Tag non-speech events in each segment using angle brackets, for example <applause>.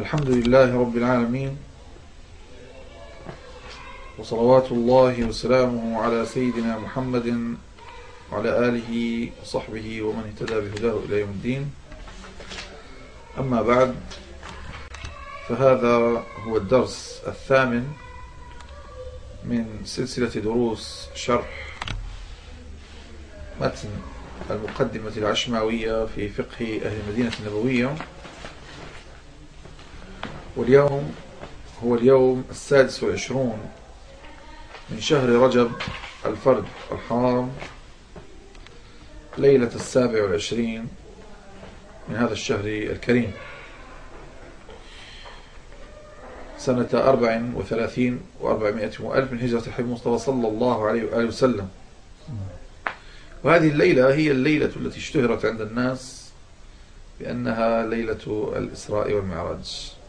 الحمد لله رب العالمين وصلوات الله وسلامه على سيدنا محمد وعلى آله وصحبه ومن اهتدى بهداه إلى يوم الدين. أما بعد فهذا هو الدرس الثامن من سلسلة دروس شرح متن المقدمة العشماوية في فقه أهل المدينة النبوية. واليوم هو اليوم السادس والعشرون من شهر رجب الفرد الحرام ليلة السابع والعشرين من هذا الشهر الكريم. سنة أربع وثلاثين وأربعمائة وألف من هجرة الحبيب المصطفى صلى الله عليه وآله وسلم. وهذه الليلة هي الليلة التي اشتهرت عند الناس بأنها ليلة الإسراء والمعراج.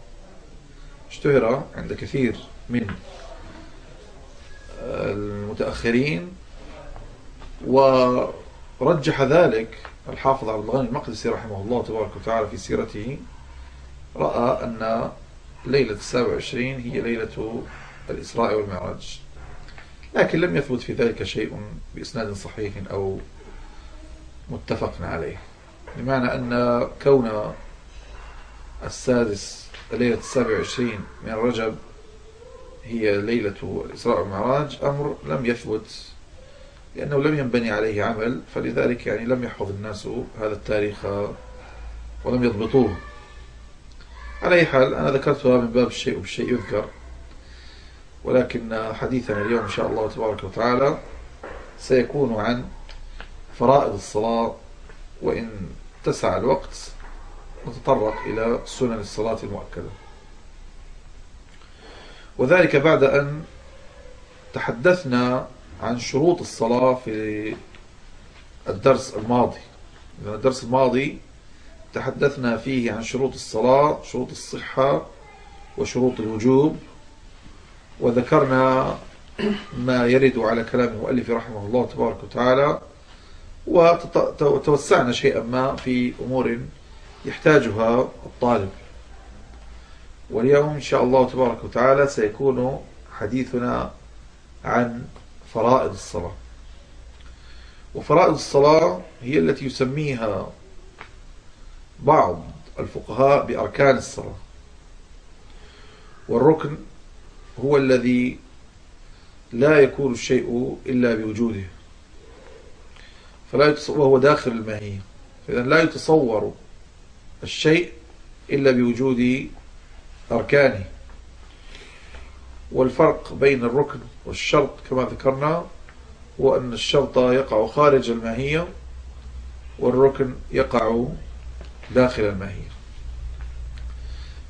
اشتهر عند كثير من المتأخرين ورجح ذلك الحافظ عبد الغني المقدسي رحمه الله تبارك وتعالى في سيرته رأى أن ليلة السابع والعشرين هي ليلة الإسراء والمعراج. لكن لم يثبت في ذلك شيء بإسناد صحيح أو متفق عليه. بمعنى أن كون السادس ليلة السابع والعشرين من رجب هي ليلة الإسراء والمعراج أمر لم يثبت لأنه لم ينبني عليه عمل فلذلك يعني لم يحفظ الناس هذا التاريخ ولم يضبطوه. على أي حال أنا ذكرتها من باب الشيء بالشيء يذكر ولكن حديثنا اليوم إن شاء الله تبارك وتعالى سيكون عن فرائض الصلاة وإن تسع الوقت نتطرق إلى سنن الصلاة المؤكدة. وذلك بعد أن تحدثنا عن شروط الصلاة في الدرس الماضي. الدرس الماضي تحدثنا فيه عن شروط الصلاة شروط الصحة وشروط الوجوب. وذكرنا ما يرد على كلام المؤلف رحمه الله تبارك وتعالى. وتوسعنا شيئا ما في أمور يحتاجها الطالب. واليوم إن شاء الله تبارك وتعالى سيكون حديثنا عن فرائض الصلاة. وفرائض الصلاة هي التي يسميها بعض الفقهاء بأركان الصلاة. والركن هو الذي لا يكون الشيء إلا بوجوده. فلا وهو داخل الماهية فإذا لا يتصور الشيء إلا بوجود أركانه. والفرق بين الركن والشرط كما ذكرنا هو أن الشرط يقع خارج الماهية والركن يقع داخل الماهية.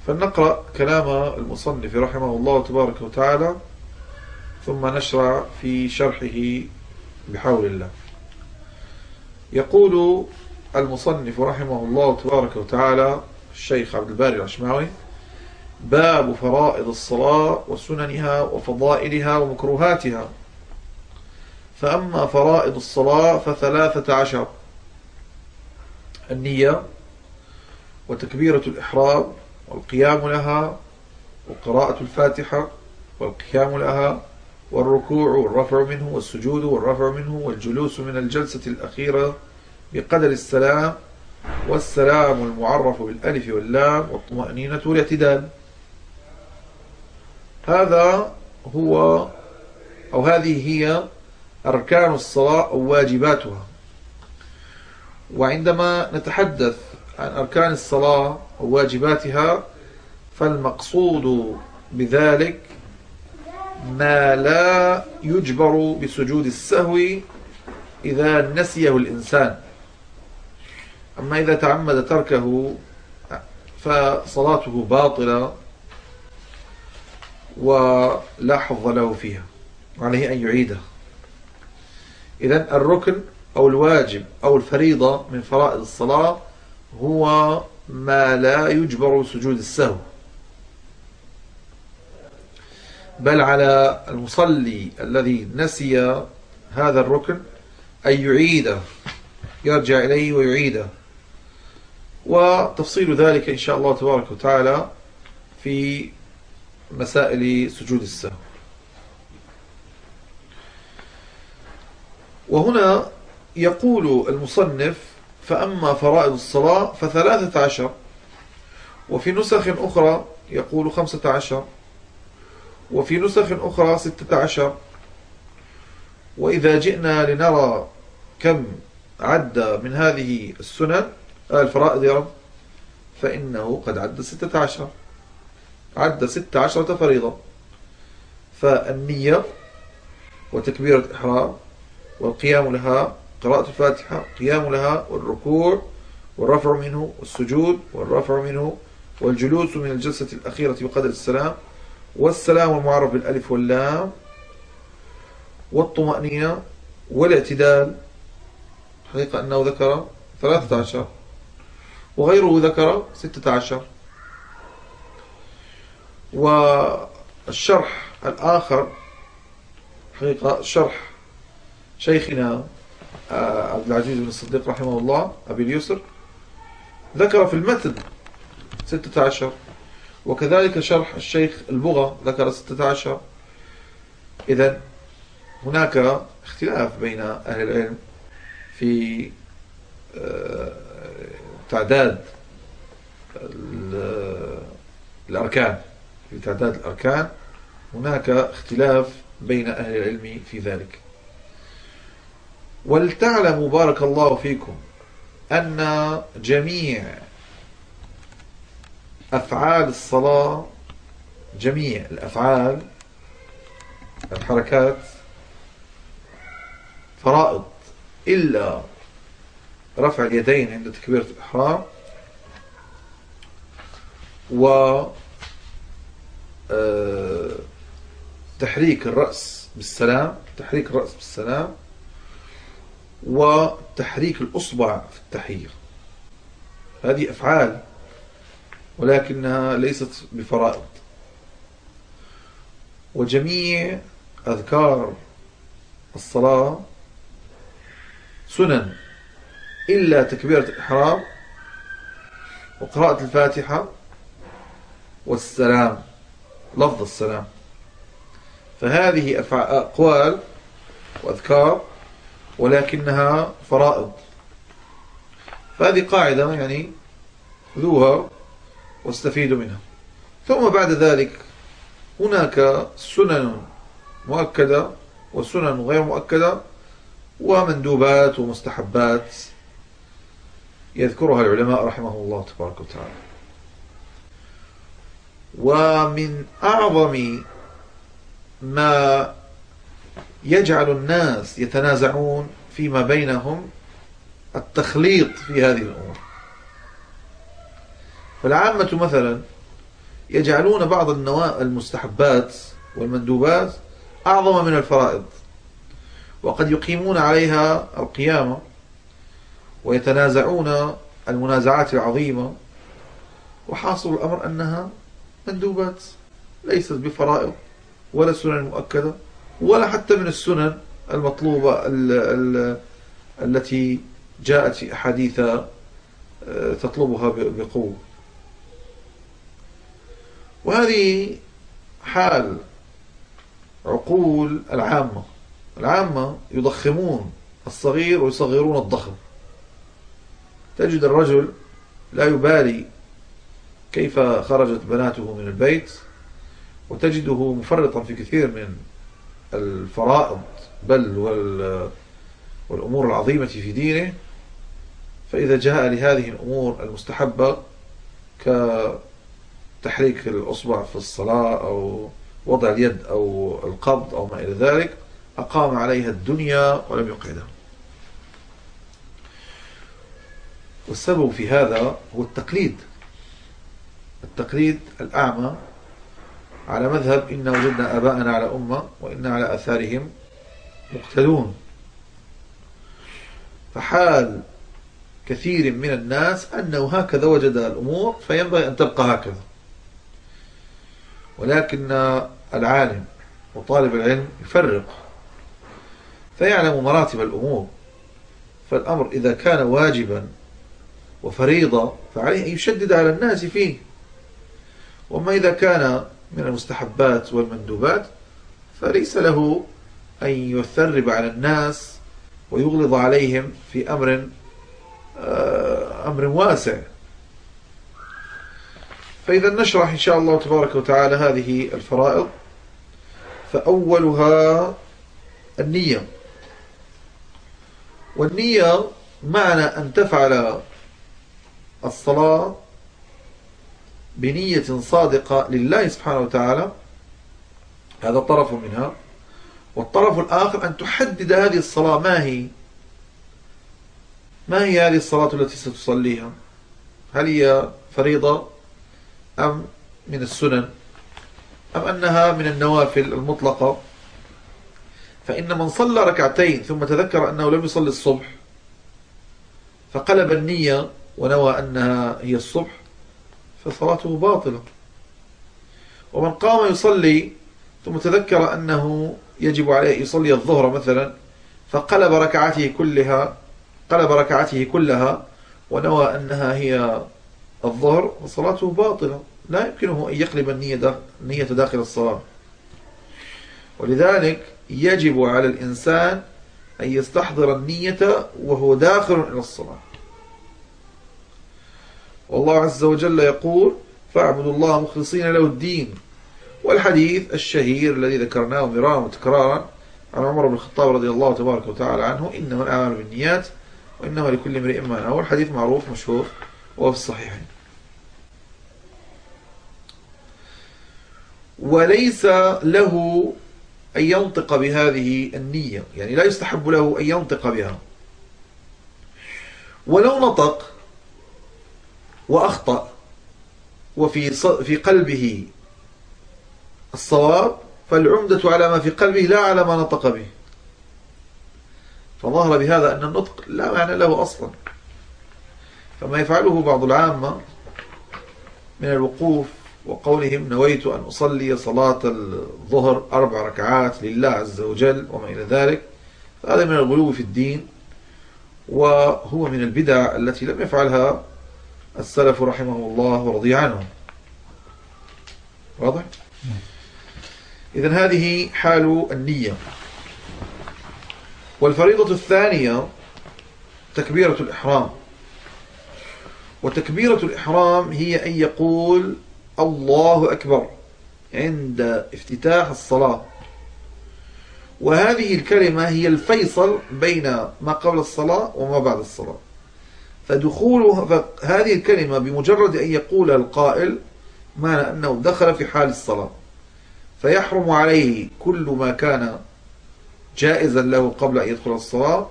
فلنقرأ كلام المصنف رحمه الله تبارك وتعالى ثم نشرع في شرحه بحول الله. يقول المصنف رحمه الله تبارك وتعالى الشيخ عبد الباري العشماوي باب فرائض الصلاة وسننها وفضائلها ومكروهاتها. فأما فرائض الصلاة فثلاثة عشر. النية وتكبيرة الإحرام والقيام لها وقراءة الفاتحة والقيام لها والركوع والرفع منه والسجود والرفع منه والجلوس من الجلسة الأخيرة بقدر السلام والسلام المعرف بالألف واللام والطمأنينة والاعتدال. هذا هو أو هذه هي أركان الصلاة أو واجباتها. وعندما نتحدث عن أركان الصلاة أو واجباتها فالمقصود بذلك ما لا يجبر بسجود السهو إذا نسيه الإنسان. أما إذا تعمد تركه فصلاته باطلة ولا حظ له فيها وعليه أن يعيدها إذا الركن أو الواجب أو الفريضة من فرائض الصلاة هو ما لا يجبر سجود السهو. بل على المصلي الذي نسي هذا الركن أن يعيده يرجع إليه ويعيده. وتفصيل ذلك إن شاء الله تبارك وتعالى في مسائل سجود السهو. وهنا يقول المصنف فأما فرائض الصلاة فثلاثة عشر وفي نسخ أخرى يقول خمسة عشر وفي نسخ أخرى ستة عشر. وإذا جئنا لنرى كم عد من هذه السنن الفرائض يا رب. فإنه قد عد ستة عشر. عد ستة عشرة فريضة فالنية وتكبيرة الإحرام والقيام لها قراءة الفاتحة قيام لها والركوع والرفع منه والسجود والرفع منه والجلوس من الجلسة الأخيرة بقدر السلام والسلام المعرف بالألف واللام والطمأنينة والاعتدال. حقيقة أنه ذكر ثلاثة عشر. وغيره ذكر ستة عشر. والشرح الآخر حقيقة شرح شيخنا آه، عبد العزيز بن الصديق رحمه الله أبي اليسر ذكر في ستة عشر. وكذلك شرح الشيخ البغى ذكر ستة عشر. إذا هناك اختلاف بين أهل العلم في آه، تعداد الأركان في تعداد الأركان هناك اختلاف بين أهل العلم في ذلك. ولتعلموا بارك الله فيكم أن جميع أفعال الصلاة جميع الأفعال الحركات فرائض إلا رفع اليدين عند تكبيرة الإحرام و آه، تحريك الرأس بالسلام تحريك الرأس بالسلام وتحريك الأصبع في التحية هذه أفعال ولكنها ليست بفرائض. وجميع أذكار الصلاة سنن. إلا تكبيرة الإحرام وقراءة الفاتحة والسلام لفظ السلام. فهذه أقوال وأذكار ولكنها فرائض. فهذه قاعدة يعني خذوها واستفيدوا منها. ثم بعد ذلك هناك سنن مؤكدة وسنن غير مؤكدة ومندوبات ومستحبات. يذكرها العلماء رحمه الله تبارك وتعالى. ومن أعظم ما يجعل الناس يتنازعون فيما بينهم التخليط في هذه الأمور. فالعامة مثلا يجعلون بعض المستحبات والمندوبات أعظم من الفرائض وقد يقيمون عليها القيامة ويتنازعون المنازعات العظيمة وحاصل الأمر أنها مندوبات ليست بفرائض ولا سنن مؤكدة ولا حتى من السنن المطلوبة ال ال التي جاءت أحاديث آه، تطلبها بقوة. وهذه حال عقول العامة. العامة يضخمون الصغير ويصغرون الضخم. تجد الرجل لا يبالي كيف خرجت بناته من البيت وتجده مفرطا في كثير من الفرائض بل والأمور العظيمة في دينه. فإذا جاء لهذه الأمور المستحبة كتحريك الأصبع في الصلاة أو وضع اليد أو القبض أو ما إلى ذلك أقام عليها الدنيا ولم يقعدها والسبب في هذا هو التقليد. التقليد الأعمى على مذهب إن وجدنا آباءنا على أمة وإن على أثارهم مقتدون. فحال كثير من الناس أنه هكذا وجد الأمور فينبغي أن تبقى هكذا. ولكن العالم وطالب العلم يفرق. فيعلم مراتب الأمور. فالأمر إذا كان واجبا وفريضة فعليه أن يشدد على الناس فيه. وما إذا كان من المستحبات والمندوبات فليس له أن يثرب على الناس ويغلظ عليهم في أمر آه، أمر واسع. فإذا نشرح إن شاء الله تبارك وتعالى هذه الفرائض. فأولها النية. والنية معنى أن تفعل الصلاة بنية صادقة لله سبحانه وتعالى. هذا طرف منها. والطرف الآخر أن تحدد هذه الصلاة. ما هي؟ ما هي هذه الصلاة التي ستصليها؟ هل هي فريضة أم من السنن؟ أم أنها من النوافل المطلقة؟ فإن من صلى ركعتين ثم تذكر أنه لم يصلي الصبح فقلب النية ونوى أنها هي الصبح فصلاته باطلة. ومن قام يصلي ثم تذكر أنه يجب عليه يصلي الظهر مثلا فقلب ركعته كلها قلب ركعته كلها ونوى أنها هي الظهر فصلاته باطلة. لا يمكنه أن يقلب النية داخل الصلاة. ولذلك يجب على الإنسان أن يستحضر النية وهو داخل إلى الصلاة. والله عز وجل يقول فاعبدوا الله مخلصين له الدين. والحديث الشهير الذي ذكرناه مرارا وتكرارا عن عمر بن الخطاب رضي الله تبارك وتعالى عنه إنه الأعمال بالنيات وإنه لكل امرئ ما نوى. الحديث معروف مشهور وهو في الصحيحين. وليس له أن ينطق بهذه النية يعني لا يستحب له أن ينطق بها. ولو نطق وأخطأ وفي في قلبه الصواب فالعمدة على ما في قلبه لا على ما نطق به. فظهر بهذا أن النطق لا معنى له أصلا. فما يفعله بعض العامة من الوقوف وقولهم نويت أن أصلي صلاة الظهر أربع ركعات لله عز وجل وما إلى ذلك. فهذا من الغلو في الدين وهو من البدع التي لم يفعلها السلف رحمه الله ورضي عنهم. واضح؟ إذا هذه حال النية. والفريضة الثانية تكبيرة الإحرام. وتكبيرة الإحرام هي أن يقول الله أكبر عند افتتاح الصلاة. وهذه الكلمة هي الفيصل بين ما قبل الصلاة وما بعد الصلاة. فدخول هذه الكلمة بمجرد أن يقول القائل معنى أنه دخل في حال الصلاة. فيحرم عليه كل ما كان جائزا له قبل أن يدخل الصلاة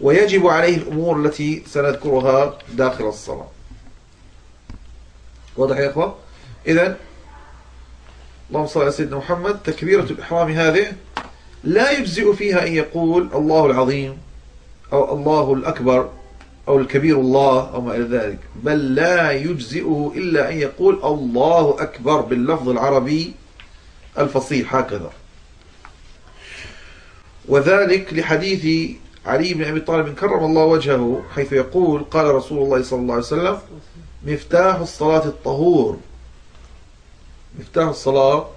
ويجب عليه الأمور التي سنذكرها داخل الصلاة. واضح يا أخوة؟ إذن اللهم صل على سيدنا محمد تكبيرة الإحرام هذه لا يجزئ فيها أن يقول الله العظيم أو الله الأكبر. أو الكبير الله أو ما إلى ذلك. بل لا يجزئه إلا أن يقول الله أكبر باللفظ العربي الفصيح هكذا. وذلك لحديث علي بن أبي طالب كرم الله وجهه حيث يقول قال رسول الله صلى الله عليه وسلم مفتاح الصلاة الطهور. مفتاح الصلاة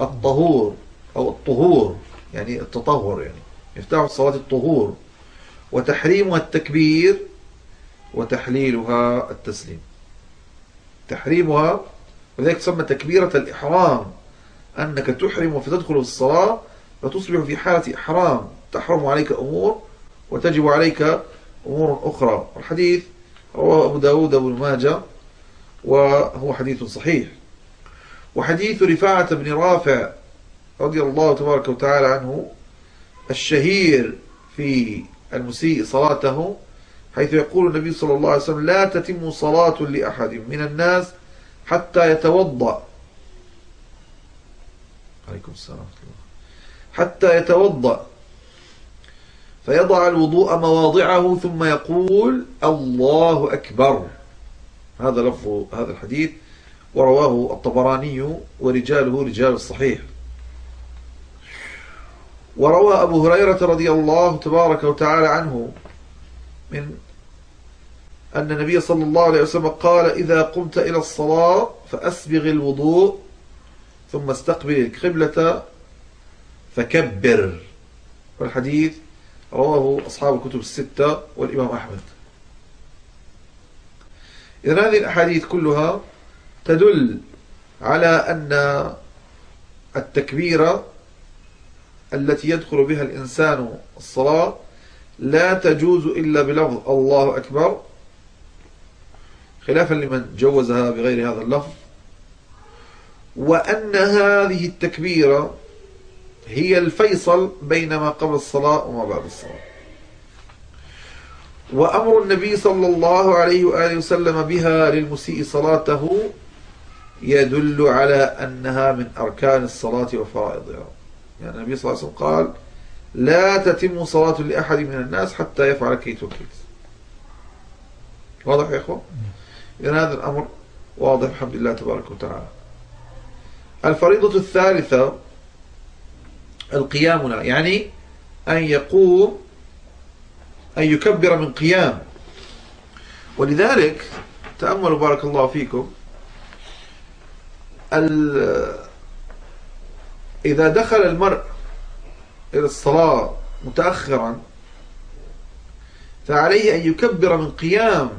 الطهور أو الطهور يعني التطهر يعني. مفتاح الصلاة الطهور. وتحريمها التكبير وتحليلها التسليم. تحريمها وذلك تسمى تكبيرة الإحرام. أنك تحرم فتدخل في الصلاة فتصبح في حالة إحرام. تحرم عليك أمور وتجب عليك أمور أخرى. الحديث رواه أبو داود أبو الماجة وهو حديث صحيح. وحديث رفاعة بن رافع رضي الله تبارك وتعالى عنه الشهير في المسيء صلاته حيث يقول النبي صلى الله عليه وسلم لا تتم صلاة لأحد من الناس حتى يتوضأ. عليكم السلام حتى يتوضأ. فيضع الوضوء مواضعه ثم يقول الله أكبر. هذا لفظ هذا الحديث ورواه الطبراني ورجاله رجال الصحيح. وروى أبو هريرة رضي الله تبارك وتعالى عنه من أن النبي صلى الله عليه وسلم قال إذا قمت إلى الصلاة فأسبغ الوضوء ثم استقبل القبلة فكبر. والحديث رواه أصحاب الكتب الستة والإمام أحمد. إذن هذه الأحاديث كلها تدل على أن التكبيرة التي يدخل بها الإنسان الصلاة لا تجوز إلا بلفظ الله أكبر. خلافا لمن جوزها بغير هذا اللفظ. وأن هذه التكبيرة هي الفيصل بين ما قبل الصلاة وما بعد الصلاة. وأمر النبي صلى الله عليه وآله وسلم بها للمسيء صلاته يدل على أنها من أركان الصلاة وفرائضها. يعني النبي صلى الله عليه وسلم قال لا تتم صلاة لأحد من الناس حتى يفعل كيت وكيت واضح يا إخوة؟ إذن هذا الأمر واضح الحمد لله تبارك وتعالى. الفريضة الثالثة القيام يعني أن يقوم أن يكبر من قيام. ولذلك تأملوا بارك الله فيكم إذا دخل المرء إلى الصلاة متأخرا فعليه أن يكبر من قيام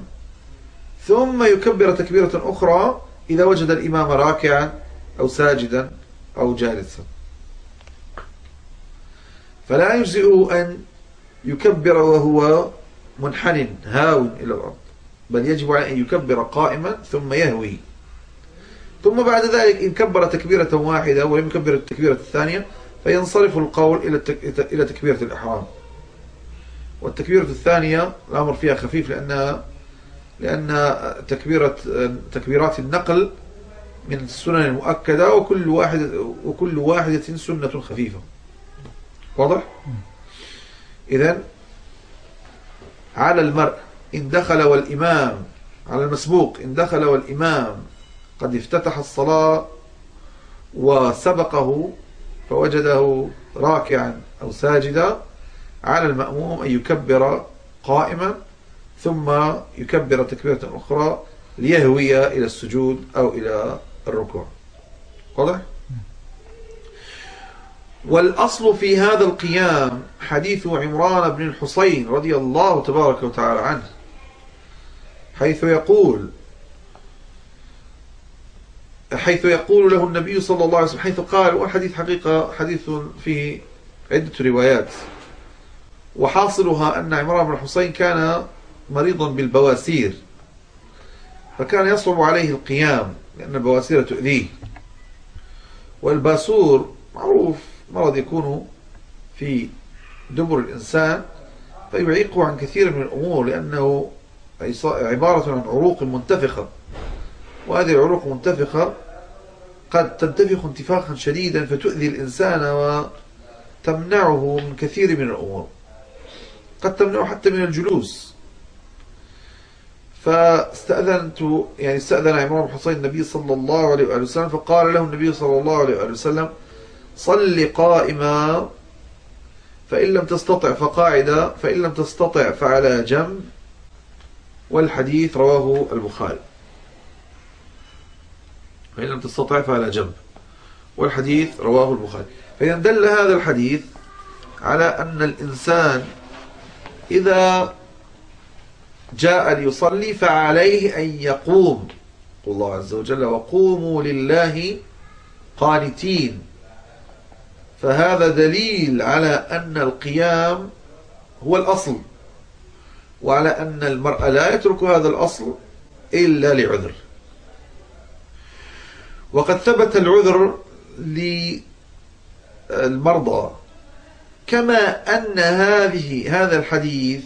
ثم يكبر تكبيرة أخرى إذا وجد الإمام راكعا أو ساجدا أو جالسا. فلا يجزئه أن يكبر وهو منحن هاو إلى الأرض بل يجب عليه أن يكبر قائما ثم يهوي. ثم بعد ذلك إن كبر تكبيرة واحدة ولم يكبر التكبيرة الثانية فينصرف القول إلى تكبيرة الإحرام والتكبيرة الثانية الأمر فيها خفيف لأنها لأن تكبيرة تكبيرات النقل من السنن المؤكدة وكل واحدة وكل واحدة سنة خفيفة واضح؟ إذا على المرء إن دخل والإمام على المسبوق إن دخل والإمام قد افتتح الصلاة وسبقه فوجده راكعا أو ساجدا على المأموم أن يكبر قائما ثم يكبر تكبيرة أخرى ليهوي إلى السجود أو إلى الركوع واضح؟ والأصل في هذا القيام حديث عمران بن الحسين رضي الله تبارك وتعالى عنه حيث يقول حيث يقول له النبي صلى الله عليه وسلم حيث قال والحديث حقيقة حديث فيه عدة روايات. وحاصلها أن عمران بن الحسين كان مريضا بالبواسير فكان يصعب عليه القيام لأن البواسير تؤذيه. والباسور معروف مرض يكون في دبر الإنسان فيعيقه عن كثير من الأمور لأنه عبارة عن عروق منتفخة. وهذه العروق المنتفخة قد تنتفخ انتفاخا شديدا فتؤذي الإنسان وتمنعه من كثير من الأمور. قد تمنعه حتى من الجلوس. فاستأذنت يعني استأذن عمران بن حسين النبي صلى الله عليه وآله وسلم فقال له النبي صلى الله عليه وآله وسلم صل قائما فإن لم تستطع فقاعدا فإن لم تستطع فعلى جنب. والحديث رواه البخاري. فإن لم تستطع فعلى جنب. والحديث رواه البخاري. فإذا دل هذا الحديث على أن الإنسان إذا جاء ليصلي فعليه أن يقوم. قل الله عز وجل وقوموا لله قانتين. فهذا دليل على أن القيام هو الأصل. وعلى أن المرأة لا يترك هذا الأصل إلا لعذر. وقد ثبت العذر للمرضى. كما أن هذه هذا الحديث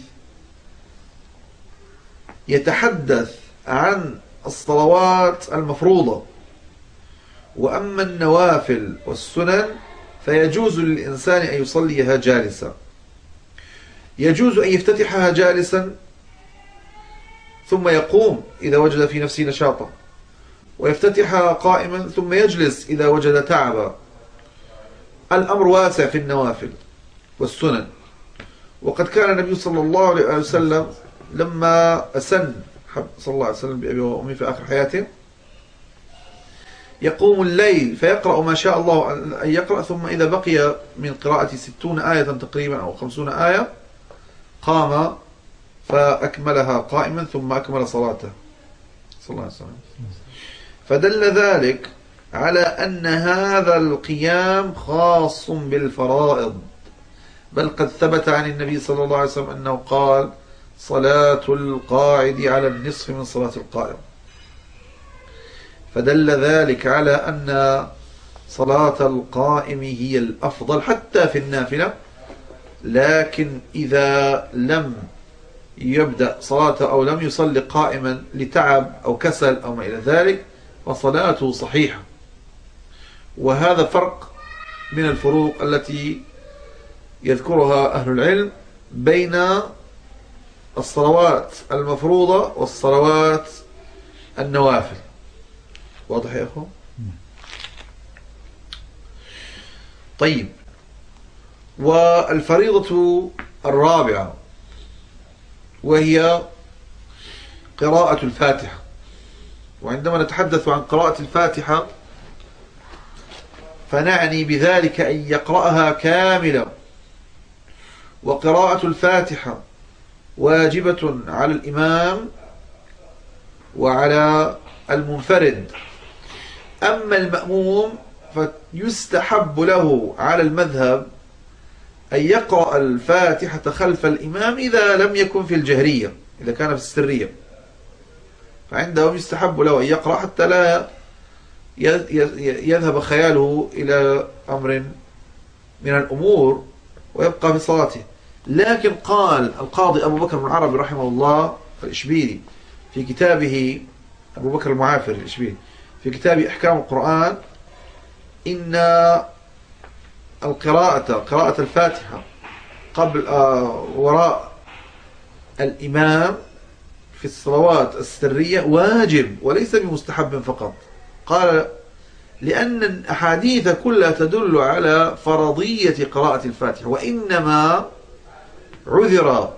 يتحدث عن الصلوات المفروضة. وأما النوافل والسنن فيجوز للإنسان أن يصليها جالسا. يجوز أن يفتتحها جالسا ثم يقوم إذا وجد في نفسه نشاطا. ويفتتحها قائما ثم يجلس إذا وجد تعبا الأمر واسع في النوافل والسنن. وقد كان النبي صلى الله عليه وسلم لما أسن صلى الله عليه وسلم بأبي وأمي في آخر حياته يقوم الليل فيقرأ ما شاء الله أن يقرأ ثم إذا بقي من قراءة ستون آية تقريبا أو خمسون آية قام فأكملها قائما ثم أكمل صلاته. صلى الله عليه وسلم. فدل ذلك على أن هذا القيام خاص بالفرائض. بل قد ثبت عن النبي صلى الله عليه وسلم أنه قال صلاة القاعد على النصف من صلاة القائم. فدل ذلك على أن صلاة القائم هي الأفضل حتى في النافلة لكن إذا لم يبدأ صلاته أو لم يصلي قائما لتعب أو كسل أو ما إلى ذلك فصلاته صحيحة. وهذا فرق من الفروق التي يذكرها أهل العلم بين الصلوات المفروضة والصلوات النوافل. واضح يا أخو طيب. والفريضة الرابعة وهي قراءة الفاتحة. وعندما نتحدث عن قراءة الفاتحة فنعني بذلك أن يقرأها كاملة وقراءة الفاتحة واجبة على الإمام وعلى المنفرد. أما المأموم فيستحب له على المذهب أن يقرأ الفاتحة خلف الإمام إذا لم يكن في الجهرية إذا كان في السرية. فعندهم يستحب له أن يقرأ حتى لا يذهب خياله إلى أمر من الأمور ويبقى في صلاته. لكن قال القاضي أبو بكر بن العربي رحمه الله الإشبيلي في كتابه أبو بكر المعافر الإشبيلي في كتاب أحكام القرآن إن القراءة قراءة الفاتحة قبل آه وراء الإمام في الصلوات السرية واجب وليس بمستحب فقط. قال لأن الأحاديث كلها تدل على فرضية قراءة الفاتحة وإنما عذر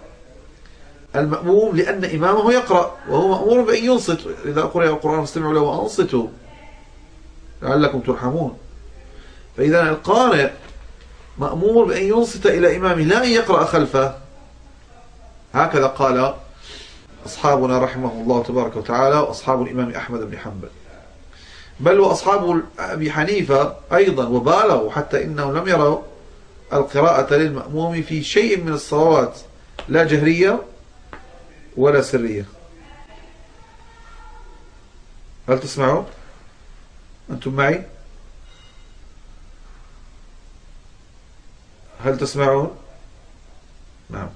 المأموم لأن إمامه يقرأ وهو مأمور بأن ينصت. إذا قرأ القرآن فاستمعوا له وأنصتوا لعلكم ترحمون. فإذا القارئ مأمور بأن ينصت إلى إمامه لا أن يقرأ خلفه. هكذا قال أصحابنا رحمه الله تبارك وتعالى وأصحاب الإمام أحمد بن حنبل. بل وأصحاب أبي حنيفة أيضا وبالغوا حتى إنهم لم يروا القراءة للمأموم في شيء من الصلوات لا جهرية ولا سرية. هل تسمعوا أنتم معي؟ هل تسمعون؟ نعم.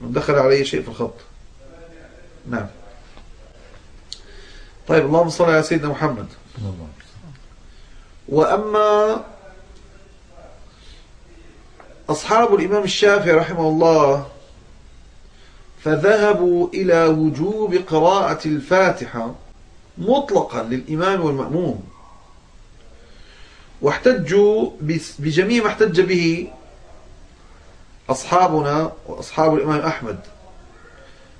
دخل علي شيء في الخط. نعم. طيب اللهم صل على سيدنا محمد. وأما أصحاب الإمام الشافعي رحمه الله فذهبوا إلى وجوب قراءة الفاتحة مطلقا للإمام والمأموم واحتجوا بجميع ما احتج به أصحابنا وأصحاب الإمام أحمد.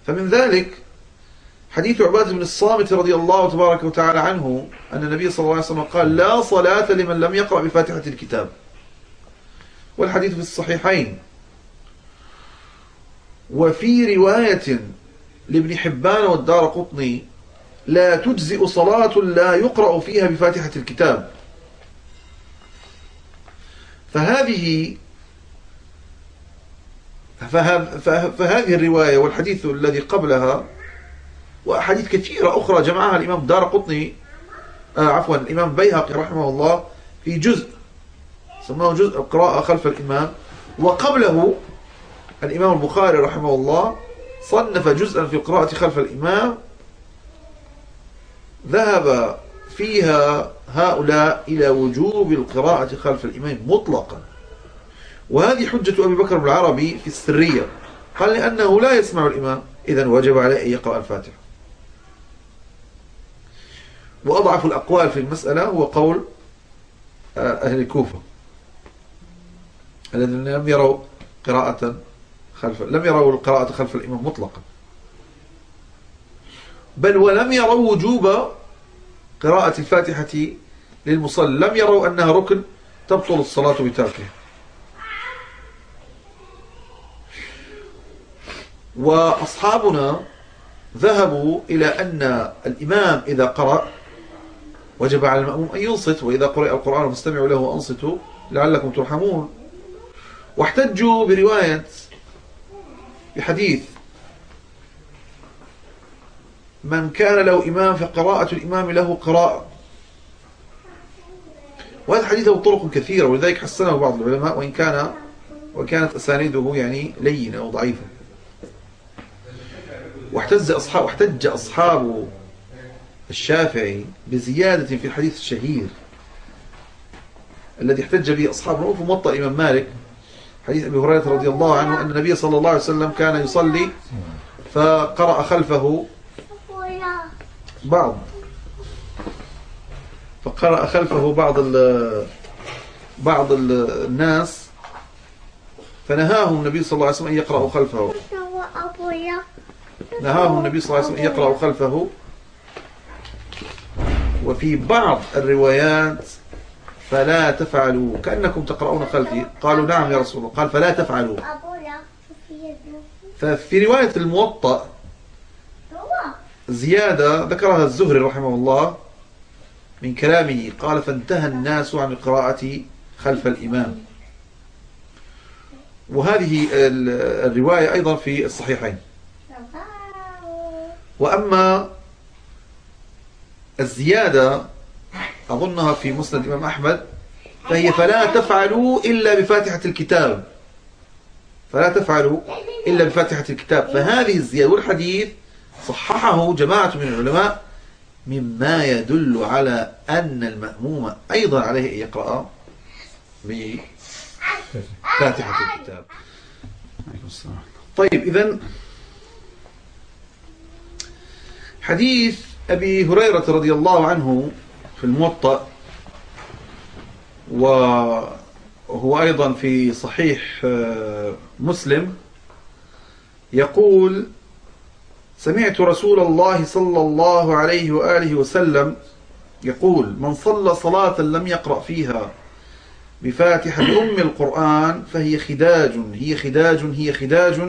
فمن ذلك حديث عباد بن الصامت رضي الله تبارك وتعالى عنه أن النبي صلى الله عليه وسلم قال لا صلاة لمن لم يقرأ بفاتحة الكتاب. والحديث في الصحيحين. وفي رواية لابن حبان والدار قطني لا تجزئ صلاة لا يقرأ فيها بفاتحة الكتاب. فهذه فهذه الرواية والحديث الذي قبلها وأحاديث كثيرة أخرى. جمعها الإمام دار قطني آه عفوا الإمام بيهقي رحمه الله في جزء سماه جزء القراءة خلف الإمام. وقبله الإمام البخاري رحمه الله صنف جزءا في القراءة خلف الإمام. ذهب فيها هؤلاء إلى وجوب القراءة خلف الإمام مطلقا. وهذه حجة أبي بكر بالعربي في السرية. قال لأنه لا يسمع الإمام. إذا وجب عليه أن يقرأ الفاتحة. وأضعف الأقوال في المسألة هو قول آه، أهل الكوفة الذين لم يروا قراءة خلف لم يروا القراءة خلف الإمام مطلقا. بل ولم يروا وجوب قراءة الفاتحة للمصلي. لم يروا أنها ركن تبطل الصلاة بتركه وأصحابنا ذهبوا إلى أن الإمام إذا قرأ وجب على المأموم أن ينصت وإذا قرأ القرآن فاستمعوا له وأنصتوا لعلكم ترحمون. واحتجوا برواية بحديث من كان له إمام فقراءة الإمام له قراءة. وهذا الحديث له طرق كثيرة ولذلك حسنه بعض العلماء وإن كان وكانت أسانيده يعني لينة أو ضعيفة. واحتج أصحاب, واحتج أصحاب الشافعي بزيادة في الحديث الشهير الذي احتج به أصحاب في موطأ الإمام مالك حديث أبي هريرة رضي الله عنه أن النبي صلى الله عليه وسلم كان يصلي فقرأ خلفه بعض فقرأ خلفه بعض بعض الناس فنهاهم النبي صلى الله عليه وسلم أن يقرأوا خلفه. نهاهم النبي صلى الله عليه وسلم أن يقرأوا خلفه. وفي بعض الروايات فلا تفعلوا كأنكم تقرؤون خلفي. قالوا نعم يا رسول الله. قال فلا تفعلوا. ففي رواية الموطأ زيادة ذكرها الزهري رحمه الله من كلامه. قال فانتهى الناس عن القراءة خلف الإمام. وهذه الرواية أيضا في الصحيحين. وأما الزيادة أظنها في مسند الإمام أحمد فهي فلا تفعلوا إلا بفاتحة الكتاب. فلا تفعلوا إلا بفاتحة الكتاب. فهذه الزيادة والحديث صححه جماعة من العلماء مما يدل على أن المأموم أيضا عليه أن يقرأ بفاتحة الكتاب. طيب إذن حديث أبي هريرة رضي الله عنه في الموطأ وهو أيضا في صحيح آه، مسلم يقول سمعت رسول الله صلى الله عليه وآله وسلم يقول من صلى صلاة لم يقرأ فيها بفاتحة أم القرآن فهي خداج هي خداج هي خداج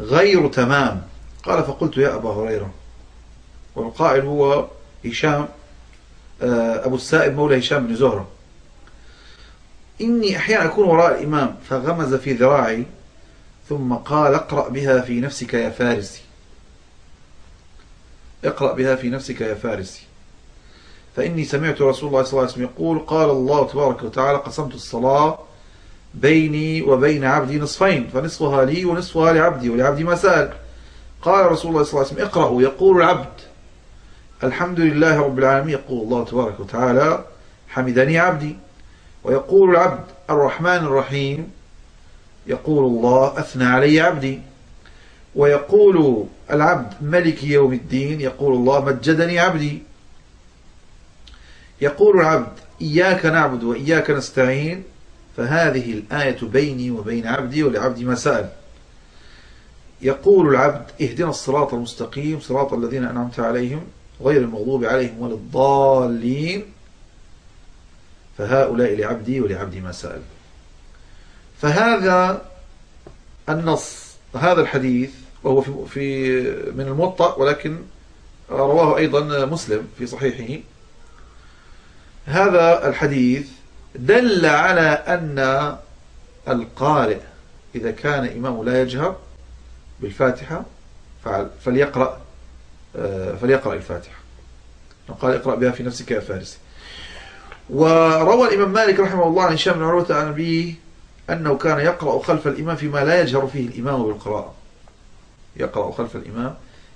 غير تمام. قال فقلت يا أبا هريرة والقائل هو هشام آه، أبو السائب مولى هشام بن زهرة. إني أحيانا أكون وراء الإمام فغمز في ذراعي ثم قال اقرأ بها في نفسك يا فارسي. اقرأ بها في نفسك يا فارسي. فإني سمعت رسول الله صلى الله عليه وسلم يقول قال الله تبارك وتعالى قسمت الصلاة بيني وبين عبدي نصفين فنصفها لي ونصفها لعبدي ولعبدي ما سأل. قال رسول الله صلى الله عليه وسلم اقرأوا يقول العبد. الحمد لله رب العالمين. يقول الله تبارك وتعالى حمدني عبدي. ويقول العبد الرحمن الرحيم. يقول الله أثنى علي عبدي. ويقول العبد ملك يوم الدين. يقول الله مجدني عبدي. يقول العبد إياك نعبد وإياك نستعين. فهذه الآية بيني وبين عبدي ولعبدي ما سأل. يقول العبد اهدنا الصراط المستقيم صراط الذين أنعمت عليهم. غير المغضوب عليهم ولا الضالين. فهؤلاء لعبدي ولعبدي ما سأل. فهذا النص هذا الحديث وهو في, في من الموطأ ولكن رواه أيضا مسلم في صحيحه. هذا الحديث دل على أن القارئ إذا كان إمامه لا يجهر بالفاتحة فليقرأ فليقرأ الفاتحة. قال اقرأ بها في نفسك يا فارسي. وروى الإمام مالك رحمه الله عن هشام بن عروة عن أبيه أنه كان يقرأ خلف الإمام فيما لا يجهر فيه الإمام بالقراءة. يقرأ خلف الإمام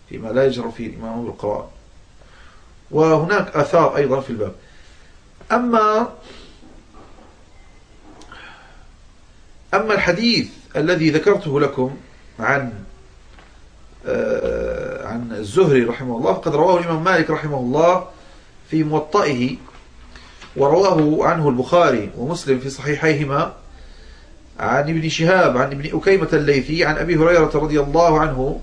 فيما لا يجهر فيه الإمام بالقراءة. وهناك آثار أيضا في الباب. أما أما الحديث الذي ذكرته لكم عن آه، عن الزهري رحمه الله. فقد رواه الإمام مالك رحمه الله في موطئه ورواه عنه البخاري ومسلم في صحيحيهما عن ابن شهاب عن ابن أكيمة الليثي عن أبي هريرة رضي الله عنه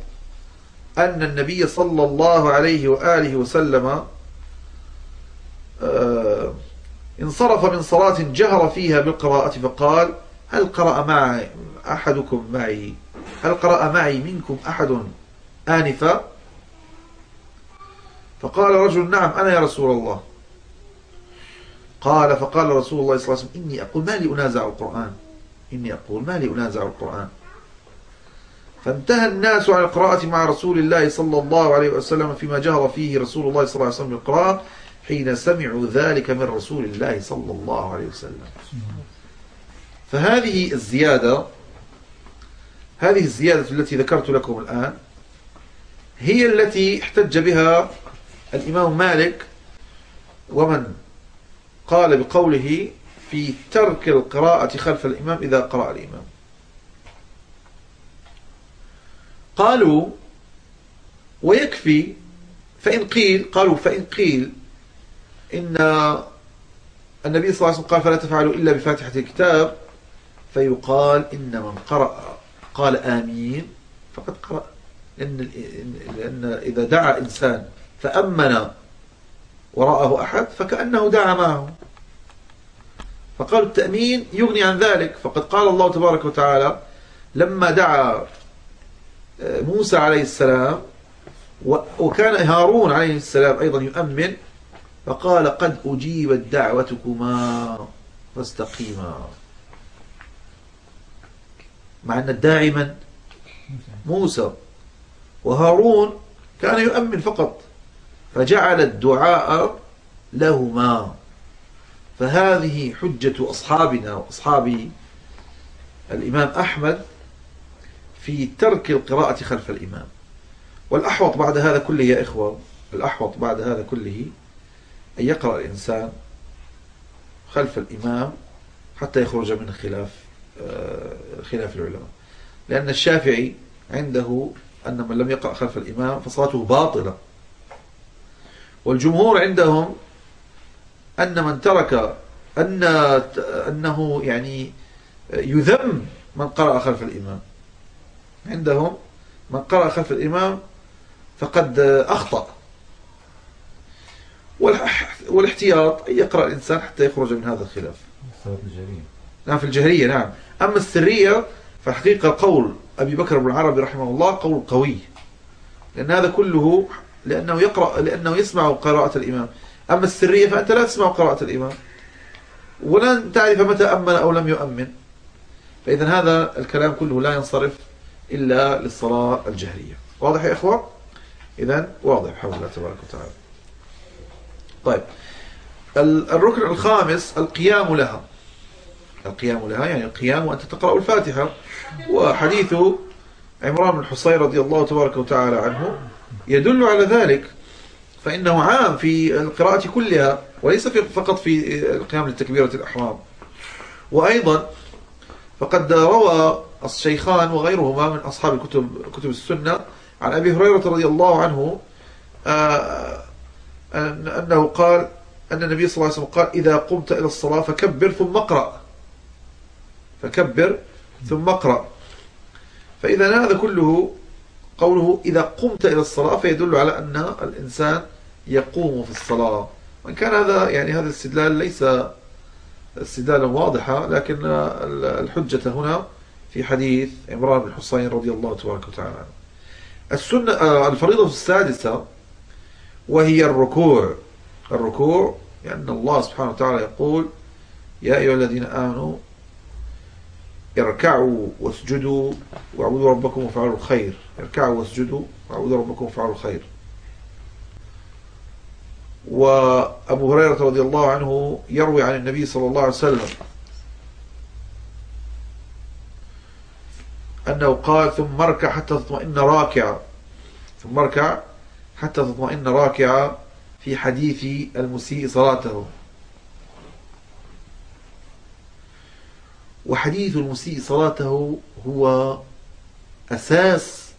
أن النبي صلى الله عليه وآله وسلم آه، انصرف من صلاة جهر فيها بالقراءة فقال هل قرأ معي أحدكم معي؟ هل قرأ معي منكم أحد؟ آنفا فقال رجل نعم أنا يا رسول الله. قال فقال رسول الله صلى الله عليه وسلم إني أقول ما لي أنازع القرآن؟ إني أقول ما لي أنازع القرآن؟ فانتهى الناس عن القراءة مع رسول الله صلى الله عليه وسلم فيما جهر فيه رسول الله صلى الله عليه وسلم بالقراءة حين سمعوا ذلك من رسول الله صلى الله عليه وسلم. فهذه الزيادة هذه الزيادة التي ذكرت لكم الآن هي التي احتج بها الإمام مالك ومن قال بقوله في ترك القراءة خلف الإمام إذا قرأ الإمام. قالوا ويكفي فإن قيل قالوا فإن قيل إن النبي صلى الله عليه وسلم قال فلا تفعلوا إلا بفاتحة الكتاب فيقال إن من قرأ قال آمين فقد قرأ. لأن, لأن إذا دعا إنسان فأمن وراءه أحد فكأنه دعا معه. فقالوا التأمين يغني عن ذلك. فقد قال الله تبارك وتعالى لما دعا آه، موسى عليه السلام وكان هارون عليه السلام أيضا يؤمن فقال قد أجيبت دعوتكما فاستقيما. مع أن الداعي من؟ موسى. وهارون كان يؤمن فقط فجعل الدعاء لهما. فهذه حجة أصحابنا وأصحاب الإمام أحمد في ترك القراءة خلف الإمام. والأحوط بعد هذا كله يا إخوة الأحوط بعد هذا كله أن يقرأ الإنسان خلف الإمام حتى يخرج من خلاف آه، خلاف العلماء. لأن الشافعي عنده أن من لم يقرأ خلف الإمام فصلاته باطلة. والجمهور عندهم أن من ترك أن أنه يعني يذم من قرأ خلف الإمام. عندهم من قرأ خلف الإمام فقد أخطأ. والاحتياط أن يقرأ الإنسان حتى يخرج من هذا الخلاف. نعم في الجهرية نعم. أما السرية فحقيقة قول أبي بكر بن العربي رحمه الله قول قوي. لأن هذا كله لأنه يقرأ لأنه يسمع قراءة الإمام. أما السرية فأنت لا تسمع قراءة الإمام. ولن تعرف متى أمن أو لم يؤمن. فإذا هذا الكلام كله لا ينصرف إلا للصلاة الجهرية. واضح يا إخوة؟ إذا واضح بحول الله تبارك وتعالى. طيب. الركن الخامس القيام لها. القيام لها يعني القيام وأنت تقرأ الفاتحة. وحديث عمران بن حصين رضي الله تبارك وتعالى عنه يدل على ذلك فإنه عام في القراءة كلها وليس في فقط في القيام للتكبيرة الأحرام. وأيضا فقد روى الشيخان وغيرهما من أصحاب الكتب كتب السنة عن أبي هريرة رضي الله عنه آه، أنه قال أن النبي صلى الله عليه وسلم قال إذا قمت إلى الصلاة فكبر ثم اقرأ. فكبر ثم اقرأ. فإذا هذا كله قوله إذا قمت إلى الصلاة فيدل على أن الإنسان يقوم في الصلاة. وإن كان هذا يعني هذا الاستدلال ليس استدلالا واضحا لكن الحجة هنا في حديث عمران بن حسين رضي الله تبارك وتعالى. السنة آه، الفريضة السادسة وهي الركوع. الركوع لأن يعني الله سبحانه وتعالى يقول يا أيها الذين آمنوا اركعوا واسجدوا واعبدوا ربكم وفعلوا الخير. اركعوا واسجدوا واعبدوا ربكم وفعلوا الخير. وأبو هريرة رضي الله عنه يروي عن النبي صلى الله عليه وسلم أنه قال ثم اركع حتى تطمئن راكعا. ثم اركع حتى تطمئن راكعا في حديث المسيء صلاته. وحديث المسيء صلاته هو أساس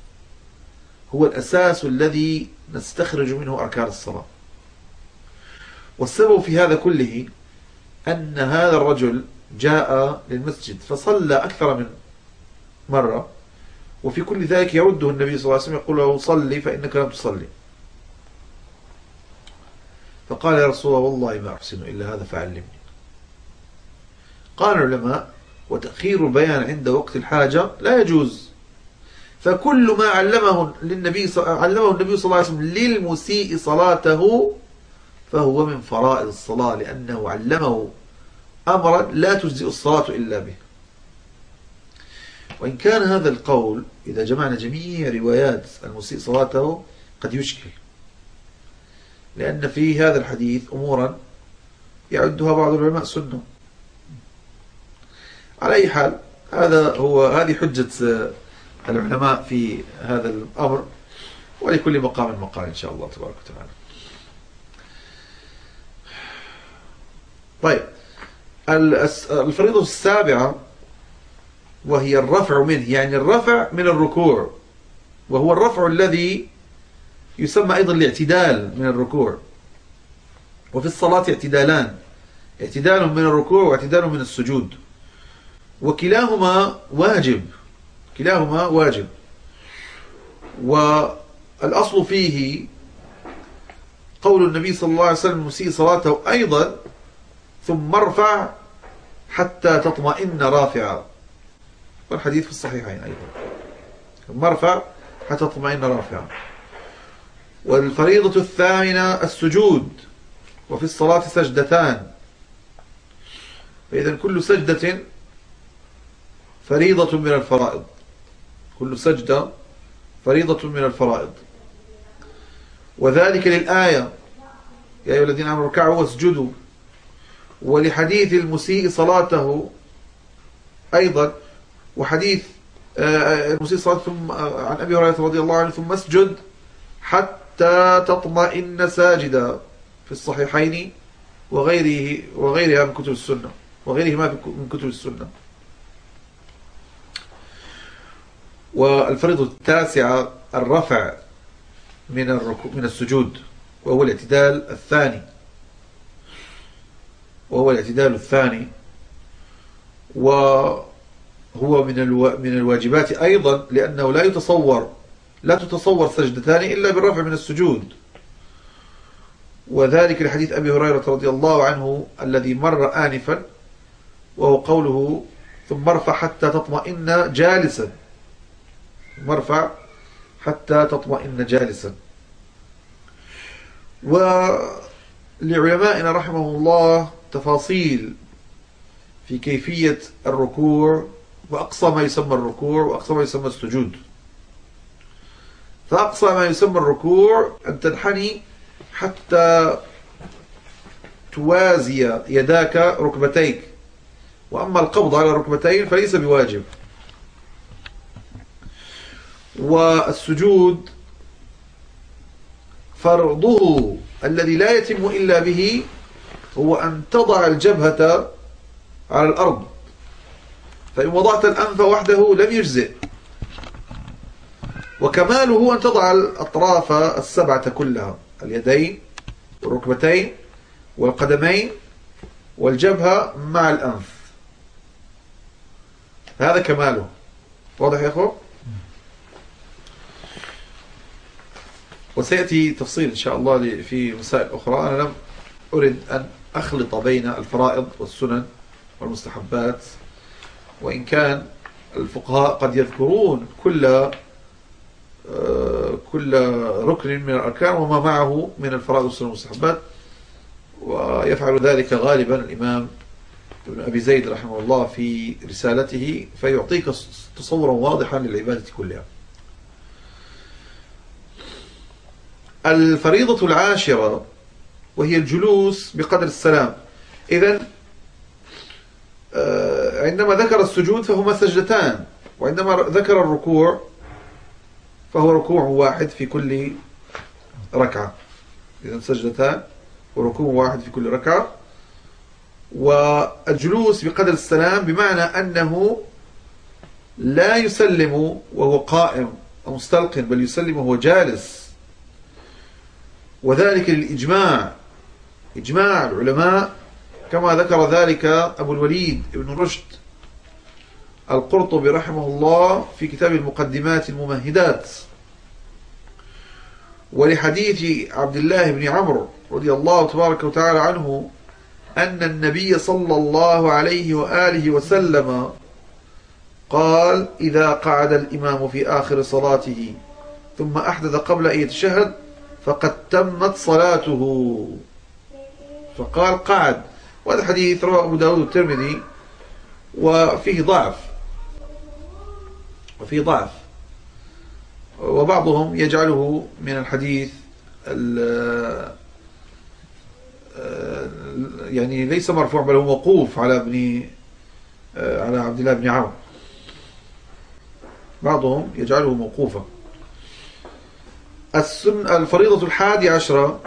هو الأساس الذي نستخرج منه أركان الصلاة. والسبب في هذا كله أن هذا الرجل جاء للمسجد فصلى أكثر من مرة وفي كل ذلك يرده النبي صلى الله عليه وسلم يقول له صلي فإنك لم تصلي. فقال يا رسول الله والله ما أحسن إلا هذا فعلمني. قال العلماء وتأخير البيان عند وقت الحاجة لا يجوز. فكل ما علمه للنبي علمه النبي صلى الله عليه وسلم للمسيء صلاته فهو من فرائض الصلاة لأنه علمه أمرا لا تجزئ الصلاة إلا به. وإن كان هذا القول إذا جمعنا جميع روايات المسيء صلاته قد يشكل. لأن في هذا الحديث أمورا يعدها بعض العلماء سنة. على أي حال هذا هو هذه حجة العلماء في هذا الأمر ولكل مقام مقال إن شاء الله تبارك وتعالى. طيب الفريضة السابعة وهي الرفع منه يعني الرفع من الركوع وهو الرفع الذي يسمى أيضا الاعتدال من الركوع. وفي الصلاة اعتدالان اعتدال من الركوع واعتدال من السجود. وكلاهما واجب. كلاهما واجب. والأصل فيه قول النبي صلى الله عليه وسلم مسيء صلاته أيضا ثم ارفع حتى تطمئن رافعا. والحديث في الصحيحين أيضا. ثم ارفع حتى تطمئن رافعا. والفريضة الثامنة السجود وفي الصلاة سجدتان. فإذا كل سجدة فريضة من الفرائض. كل سجدة فريضة من الفرائض. وذلك للآية. يا أيها الذين آمنوا اركعوا واسجدوا. ولحديث المسيء صلاته أيضا. وحديث آه، آه، المسيء صلاته ثم آه، عن أبي هريرة رضي الله عنه ثم اسجد حتى تطمئن ساجدا في الصحيحين وغيره وغيرها من كتب السنة وغيرهما من كتب السنة. والفريضة التاسعة الرفع من الركوع من السجود وهو الاعتدال الثاني. وهو الاعتدال الثاني. وهو من من الواجبات أيضا لأنه لا يتصور لا تتصور سجدتان إلا بالرفع من السجود. وذلك لحديث أبي هريرة رضي الله عنه الذي مر آنفا وهو قوله ثم ارفع حتى تطمئن جالسا. مرفع حتى تطمئن جالسا. ولعلمائنا رحمه الله تفاصيل في كيفية الركوع وأقصى ما يسمى الركوع وأقصى ما يسمى السجود. فأقصى ما يسمى الركوع أن تنحني حتى توازي يداك ركبتيك. وأما القبض على الركبتين فليس بواجب. والسجود فرضه الذي لا يتم إلا به هو أن تضع الجبهة على الأرض. فإن وضعت الأنف وحده لم يجزئ. وكماله أن تضع الأطراف السبعة كلها اليدين والركبتين والقدمين والجبهة مع الأنف. هذا كماله. واضح يا أخوة؟ وسيأتي تفصيل إن شاء الله في مسائل أخرى. أنا لم أريد أن أخلط بين الفرائض والسنن والمستحبات وإن كان الفقهاء قد يذكرون كل آه، كل ركن من الأركان وما معه من الفرائض والسنن والمستحبات ويفعل ذلك غالبا الإمام ابن أبي زيد رحمه الله في رسالته فيعطيك تصورا واضحا للعبادة كلها. الفريضة العاشرة وهي الجلوس بقدر السلام. إذا آه، عندما ذكر السجود فهما سجدتان وعندما ذكر الركوع فهو ركوع واحد في كل ركعة. إذا سجدتان وركوع واحد في كل ركعة. والجلوس بقدر السلام بمعنى أنه لا يسلم وهو قائم أو مستلقن بل يسلم وهو جالس. وذلك للإجماع إجماع العلماء كما ذكر ذلك أبو الوليد ابن رشد القرطبي رحمه الله في كتاب المقدمات الممهدات. ولحديث عبد الله بن عمرو رضي الله تبارك وتعالى عنه أن النبي صلى الله عليه وآله وسلم قال إذا قعد الإمام في آخر صلاته ثم أحدث قبل أن يتشهد فقد تمت صلاته. فقال قعد. وهذا حديث رواه أبو داود والترمذي وفيه ضعف. وفيه ضعف. وبعضهم يجعله من الحديث يعني ليس مرفوع بل هو موقوف على ابن على عبد الله بن عون بعضهم يجعله موقوفا. السن الفريضة الحادي عشرة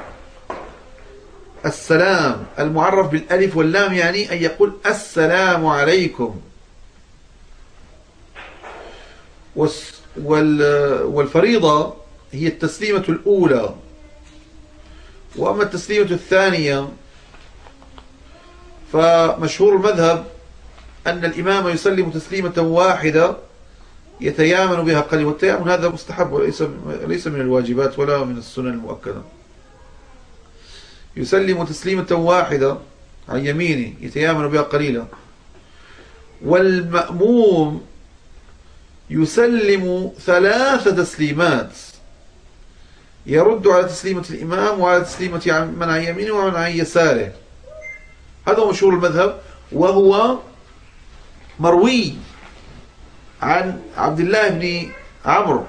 السلام المعرف بالألف واللام يعني أن يقول السلام عليكم. والفريضة هي التسليمة الأولى. وأما التسليمة الثانية فمشهور المذهب أن الإمام يسلم تسليمة واحدة يتيامن بها قليل والتيامن. هذا مستحب وليس ليس من الواجبات ولا من السنن المؤكدة. يسلم تسليمة واحدة عن يمينه يتيامن بها قليلا. والمأموم يسلم ثلاث تسليمات. يرد على تسليمة الإمام وعلى تسليمة من عن يمينه ومن عن يساره. هذا مشهور المذهب وهو مروي. عن عبد الله بن عمرو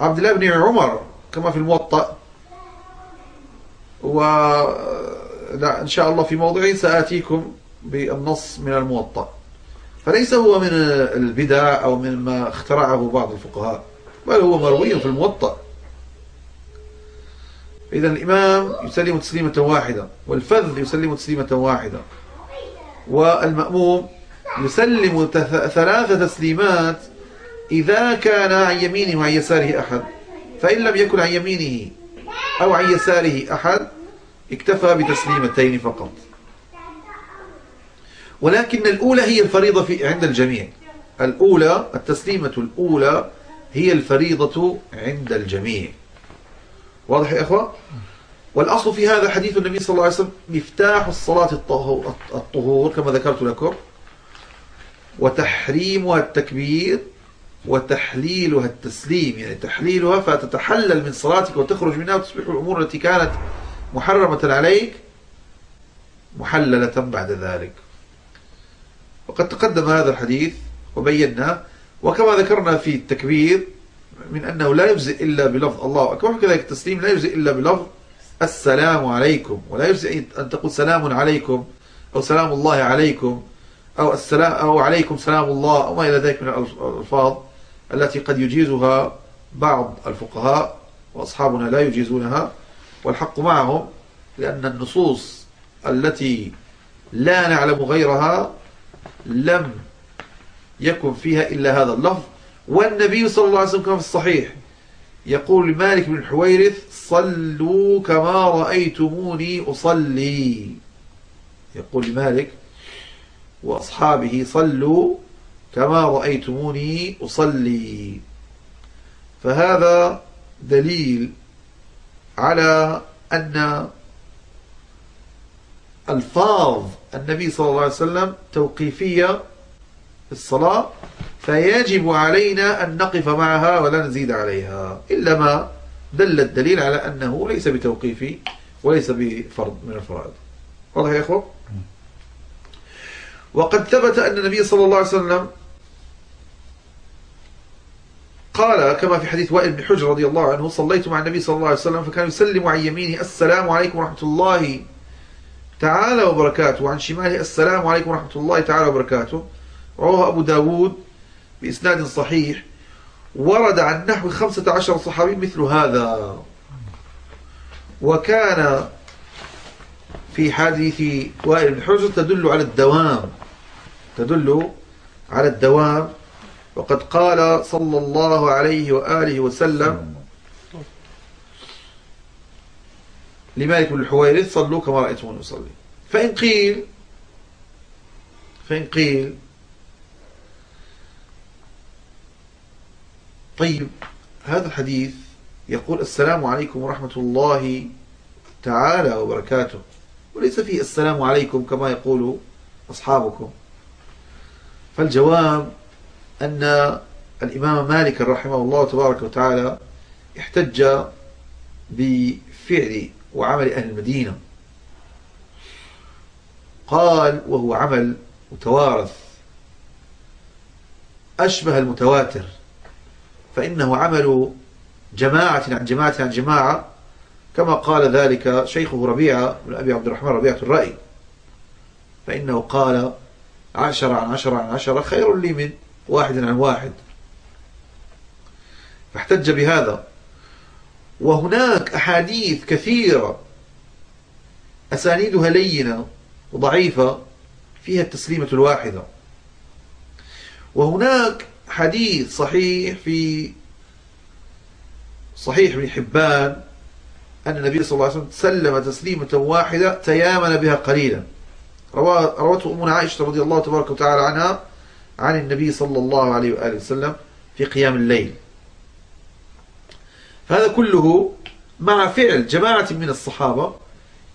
عبد الله بن عمر كما في الموطأ. و إن شاء الله في موضعه سآتيكم بالنص من الموطأ. فليس هو من البدع أو من ما اخترعه بعض الفقهاء بل هو مروي في الموطأ. إذا الإمام يسلم تسليمة واحدة والفذ يسلم تسليمة واحدة والمأموم يسلم ثلاث تسليمات إذا كان عن يمينه وعن يساره أحد فإن لم يكن عن يمينه أو عن يساره أحد اكتفى بتسليمتين فقط. ولكن الأولى هي الفريضة في عند الجميع. الأولى التسليمة الأولى هي الفريضة عند الجميع. واضح يا إخوة؟ والأصل في هذا حديث النبي صلى الله عليه وسلم مفتاح الصلاة الطهور كما ذكرت لكم وتحريمها التكبير وتحليلها التسليم يعني تحليلها فتتحلل من صلاتك وتخرج منها وتصبح الأمور التي كانت محرمة عليك محللة بعد ذلك. وقد تقدم هذا الحديث وبينا وكما ذكرنا في التكبير من أنه لا يجزئ إلا بلفظ الله. أكبر كذلك التسليم لا يجزئ إلا بلفظ السلام عليكم ولا يجزئ أن تقول سلام عليكم أو سلام الله عليكم أو, السلام أو عليكم سلام الله أو ما إلى ذلك من الألفاظ. التي قد يجيزها بعض الفقهاء وأصحابنا لا يجيزونها والحق معهم لأن النصوص التي لا نعلم غيرها لم يكن فيها إلا هذا اللفظ. والنبي صلى الله عليه وسلم كما في الصحيح يقول لمالك بن الحويرث صلوا كما رأيتموني أصلي. يقول لمالك وأصحابه صلوا كما رأيتموني أصلي. فهذا دليل على أن ألفاظ النبي صلى الله عليه وسلم توقيفية في الصلاة فيجب علينا أن نقف معها ولا نزيد عليها. إلا ما دل الدليل على أنه ليس بتوقيفي وليس بفرض من الفرائض. واضح يا إخوة؟ وقد ثبت أن النبي صلى الله عليه وسلم قال كما في حديث وائل بن حجر رضي الله عنه صليت مع النبي صلى الله عليه وسلم فكان يسلم عن يمينه السلام عليكم ورحمة الله تعالى وبركاته وعن شماله السلام عليكم ورحمة الله تعالى وبركاته. رواه أبو داود بإسناد صحيح. ورد عن نحو خمسة عشر صحابي مثل هذا. وكان في حديث وائل بن حجر تدل على الدوام. تدل على الدوام. وقد قال صلى الله عليه وآله وسلم لمالك بن الحويرث صلوا كما رأيتمون يصلي فإن قيل فإن قيل طيب هذا الحديث يقول السلام عليكم ورحمة الله تعالى وبركاته وليس فيه السلام عليكم كما يقول أصحابكم. فالجواب أن الإمام مالك رحمه الله تبارك وتعالى احتج بفعل وعمل أهل المدينة. قال وهو عمل متوارث أشبه المتواتر فإنه عمل جماعة عن جماعة عن جماعة كما قال ذلك شيخه ربيعة بن أبي عبد الرحمن ربيعة الرأي. فإنه قال عشرة عن عشرة عن عشرة خير لي من واحد عن واحد. فاحتج بهذا. وهناك أحاديث كثيرة أسانيدها لينة وضعيفة فيها التسليمة الواحدة. وهناك حديث صحيح في صحيح ابن حبان أن النبي صلى الله عليه وسلم سلم تسليمة واحدة تيامن بها قليلا. روته أمنا عائشة رضي الله تبارك وتعالى عنها عن النبي صلى الله عليه وآله وسلم في قيام الليل. فهذا كله مع فعل جماعة من الصحابة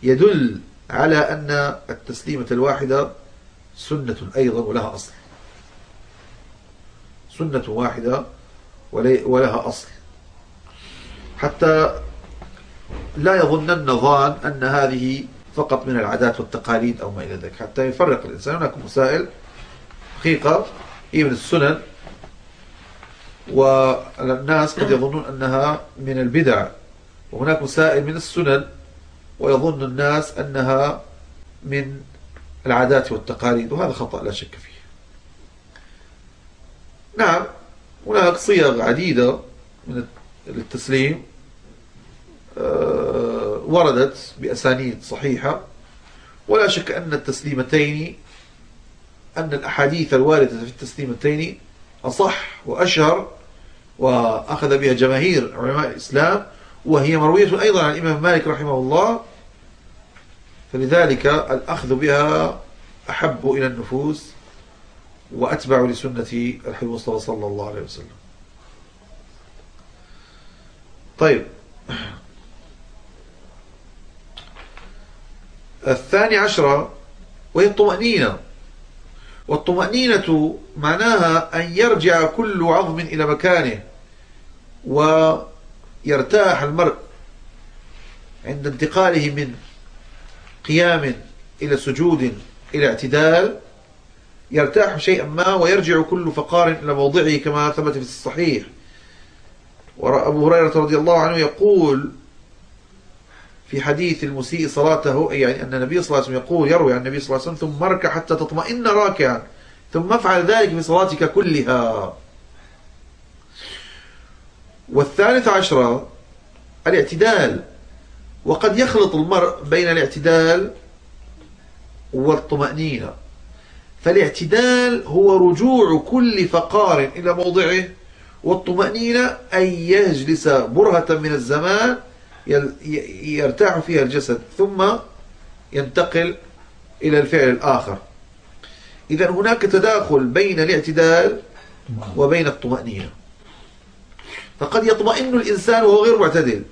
يدل على أن التسليمة الواحدة سنة أيضا ولها أصل. سنة واحدة ولها أصل. حتى لا يظنن ظان أن هذه فقط من العادات والتقاليد أو ما إلى ذلك. حتى يفرق الإنسان. هناك مسائل حقيقة هي من السنن والناس قد يظنون أنها من البدع وهناك مسائل من السنن ويظن الناس أنها من العادات والتقاليد وهذا خطأ لا شك فيه. نعم هناك صيغ عديدة من التسليم آه، وردت بأسانيد صحيحة ولا شك أن التسليمتين أن الأحاديث الواردة في التسليمتين أصح وأشهر وأخذ بها جماهير علماء الإسلام وهي مروية أيضا عن الإمام مالك رحمه الله فلذلك الأخذ بها أحب إلى النفوس وأتبع لسنة الحبيب المصطفى صلى الله عليه وسلم. طيب. الثاني عشرة وهي الطمأنينة. والطمأنينة معناها أن يرجع كل عظم إلى مكانه ويرتاح المرء عند انتقاله من قيام إلى سجود إلى اعتدال يرتاح شيئا ما ويرجع كل فقار إلى موضعه كما ثبت في الصحيح. وأبو هريرة رضي الله عنه يقول في حديث المسيء صلاته يعني أن النبي صلى الله عليه وسلم يقول يروي عن النبي صلى الله عليه وسلم ثم اركع حتى تطمئن راكعا ثم افعل ذلك في صلاتك كلها. والثالث عشر الاعتدال. وقد يخلط المرء بين الاعتدال والطمأنينة. فالاعتدال هو رجوع كل فقار إلى موضعه والطمأنينة أن يجلس برهة من الزمان يرتاح فيها الجسد ثم ينتقل إلى الفعل الآخر. إذا هناك تداخل بين الاعتدال وبين الطمأنينة. فقد يطمئن الإنسان وهو غير معتدل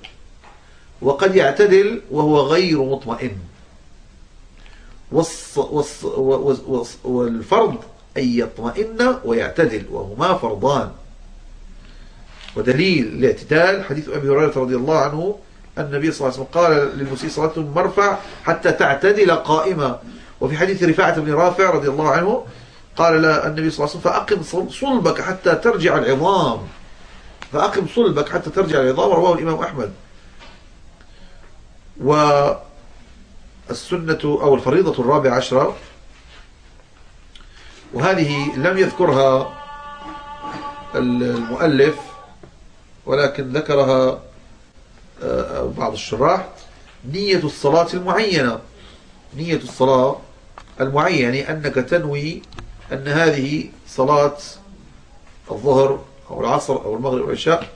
وقد يعتدل وهو غير مطمئن. والص والص والص والفرض أن يطمئن ويعتدل وهما فرضان. ودليل الاعتدال حديث أبي هريرة رضي الله عنه النبي صلى الله عليه وسلم قال للمسيء صلاته مرفع حتى تعتدل قائمة وفي حديث رفاعة بن رافع رضي الله عنه قال النبي صلى الله عليه وسلم فأقم صلبك حتى ترجع العظام. فأقم صلبك حتى ترجع العظام رواه الإمام أحمد. والسنة أو الفريضة الرابعة عشرة. وهذه لم يذكرها المؤلف ولكن ذكرها آه، بعض الشراح نية الصلاة المعينة. نية الصلاة المعينة يعني أنك تنوي أن هذه صلاة الظهر أو العصر أو المغرب أو العشاء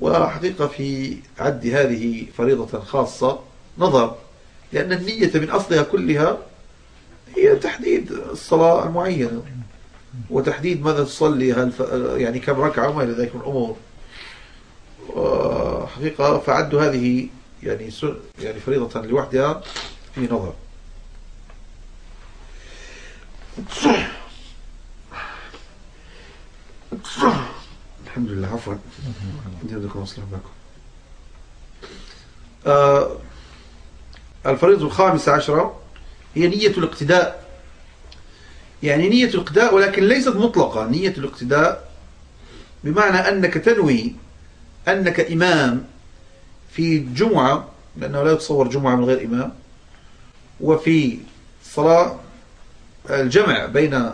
وحقيقة في عد هذه فريضة خاصة نظر لأن النية من أصلها كلها هي تحديد الصلاة المعينة. وتحديد ماذا تصلي هل يعني كم ركعة وما إلى ذلك من الأمور. حقيقة فعد هذه يعني يعني فريضة لوحدها في نظر. الحمد لله عفوا. يهديكم ويصلح بالكم آه الفريضة الخامسة عشرة هي نية الاقتداء. يعني نية الاقتداء ولكن ليست مطلقة. نية الاقتداء بمعنى أنك تنوي أنك إمام في جمعة لأنه لا يتصور جمعة من غير إمام وفي صلاة الجمع بين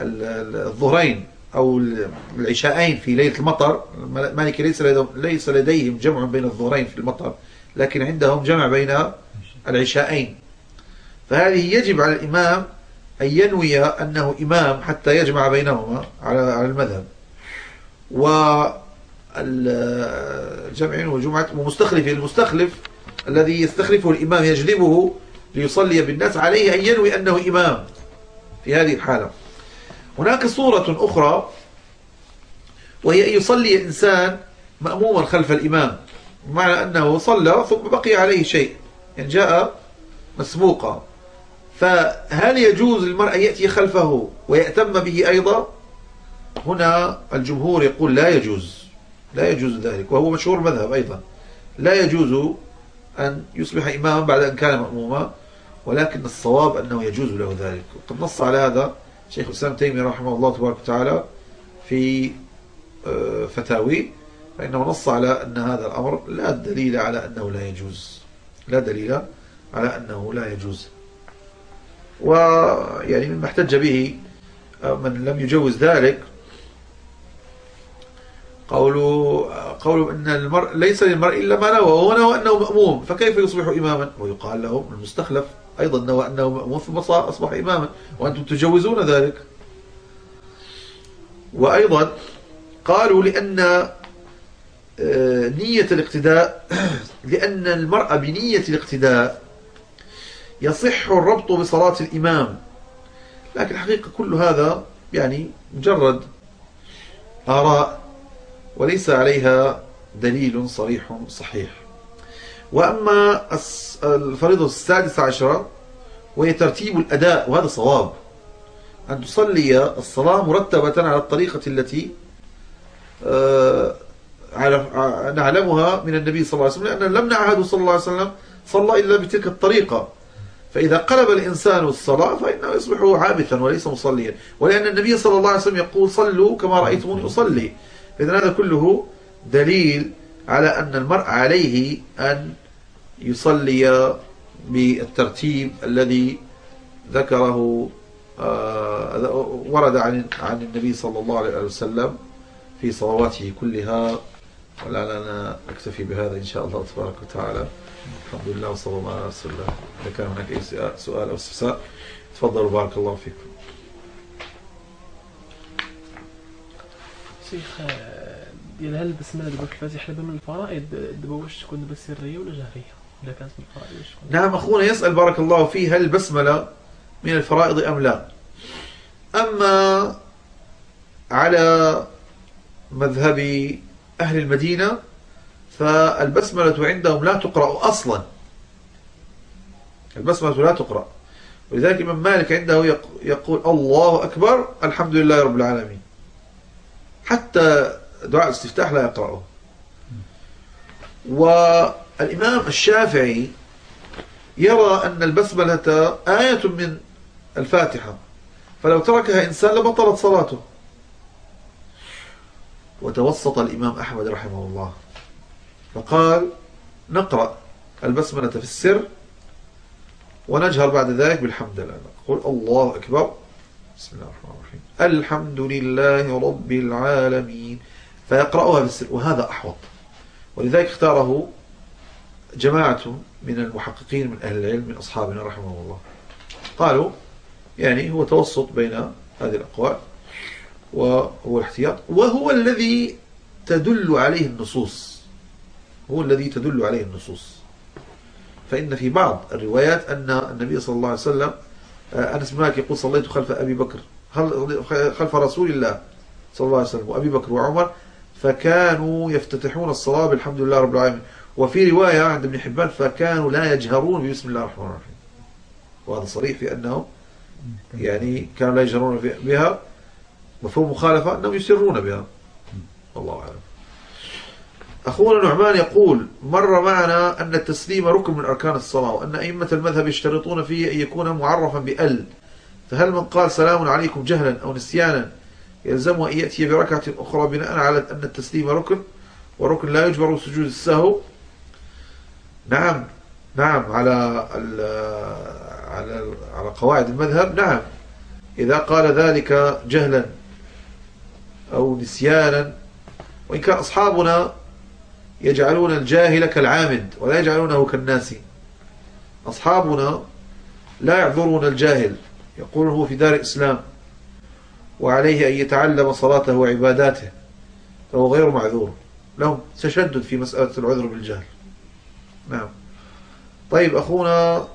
الظهرين أو العشاءين في ليلة المطر. المالكي ليس ليس لديهم جمع بين الظهرين في المطر لكن عندهم جمع بين العشاءين. فهذه يجب على الإمام أن ينوي أنه إمام حتى يجمع بينهما على المذهب. والجمع والجمعة ومستخلف المستخلف الذي يستخلفه الإمام يجلبه ليصلي بالناس عليه أن ينوي أنه إمام في هذه الحالة. هناك صورة أخرى وهي أن يصلي إنسان مأموما خلف الإمام بمعنى أنه صلى ثم بقي عليه شيء يعني جاء مسبوقا. فهل يجوز للمرء أن يأتي خلفه ويأتم به أيضا؟ هنا الجمهور يقول لا يجوز. لا يجوز ذلك وهو مشهور المذهب أيضا. لا يجوز أن يصبح إماما بعد أن كان مأموما ولكن الصواب أنه يجوز له ذلك. وقد نص على هذا شيخ الإسلام تيمية رحمه الله تبارك وتعالى في آه، فتاوي فإنه نص على أن هذا الأمر لا دليل على أنه لا يجوز. لا دليل على أنه لا يجوز. ويعني مما احتج به آه، من لم يجوز ذلك قولوا قولوا إن المرء ليس للمرء إلا ما نوى وهو نوى أنه مأموم. فكيف يصبح إماما؟ ويقال له المستخلف أيضا نوى أنه مأموم ثم أصبح إماما. وأنتم تجوزون ذلك. وأيضا قالوا لأن آه، نية الاقتداء <clears throat> لأن المرأة بنية الاقتداء يصح الربط بصلاة الإمام. لكن الحقيقة كل هذا يعني مجرد آراء. وليس عليها دليل صريح صحيح. وأما الفريضة السادسة عشرة وهي ترتيب الأداء وهذا صواب. أن تصلي الصلاة مرتبة على الطريقة التي آه، نعلمها من النبي صلى الله عليه وسلم لأن لم نعهد صلى الله عليه وسلم صلى إلا بتلك الطريقة. فإذا قلب الإنسان الصلاة فإنه يصبح عابثا وليس مصليا. ولأن النبي صلى الله عليه وسلم يقول صلوا كما رأيتموني أصلي. إذن هذا كله دليل على أن المرء عليه أن يصلي بالترتيب الذي ذكره آه، ورد عن عن النبي صلى الله عليه وسلم في صلواته كلها ولعلنا نكتفي بهذا إن شاء الله تبارك وتعالى. الحمد لله وصلى الله على رسول الله. إذا كان هناك أي سؤال أو استفسار تفضلوا بارك الله فيكم. شيخ ديال هل البسمله دابا الفاتحه دابا من الفرائض. دابا واش تكون دابا سرية ولا جهريه إذا كانت من الفرائض واش نعم أخونا يسأل بارك الله فيه هل البسمله من الفرائض أم لا؟ أما على مذهب أهل المدينة فالبسملة عندهم لا تقرأ أصلا. البسملة لا تقرأ. ولذلك الإمام مالك عنده يقول الله أكبر الحمد لله رب العالمين. حتى دعاء الاستفتاح لا يقرأه. والإمام الشافعي يرى أن البسملة آية من الفاتحة فلو تركها إنسان لبطلت صلاته. وتوسط الإمام أحمد رحمه الله فقال نقرأ البسملة في السر ونجهر بعد ذلك بالحمد لله. نقول الله أكبر. بسم الله الرحمن الرحيم. الحمد لله رب العالمين. فيقرأها بالسر وهذا أحوط. ولذلك اختاره جماعة من المحققين من أهل العلم من أصحابنا رحمه الله. قالوا يعني هو توسط بين هذه الأقوال وهو الاحتياط وهو الذي تدل عليه النصوص. هو الذي تدل عليه النصوص. فإن في بعض الروايات أن النبي صلى الله عليه وسلم أنس بن مالك يقول صليت خلف أبي بكر. خلف رسول الله صلى الله عليه وسلم وأبي بكر وعمر؟ فكانوا يفتتحون الصلاة بالحمد لله رب العالمين. وفي رواية عند ابن حبان فكانوا لا يجهرون بسم الله الرحمن الرحيم. وهذا صريح في أنه يعني كانوا لا يجهرون بها. مفهوم مخالفة؟ أنهم يسرون بها. الله أعلم. أخونا نعمان يقول مر معنا أن التسليم ركن من أركان الصلاة وأن أئمة المذهب يشترطون فيه أن يكون معرفا بأل. فهل من قال سلام عليكم جهلا أو نسيانا يلزمه أن يأتي بركعة أخرى بناء على أن التسليم ركن وركن لا يجبر سجود السهو؟ نعم نعم على على على قواعد المذهب نعم. إذا قال ذلك جهلا أو نسيانا وإن كان أصحابنا يجعلون الجاهل كالعامد ولا يجعلونه كالناس. أصحابنا لا يعذرون الجاهل يقول هو في دار الإسلام وعليه أن يتعلم صلاته وعباداته فهو غير معذور. لهم تشدد في مسألة العذر بالجهل. نعم. طيب أخونا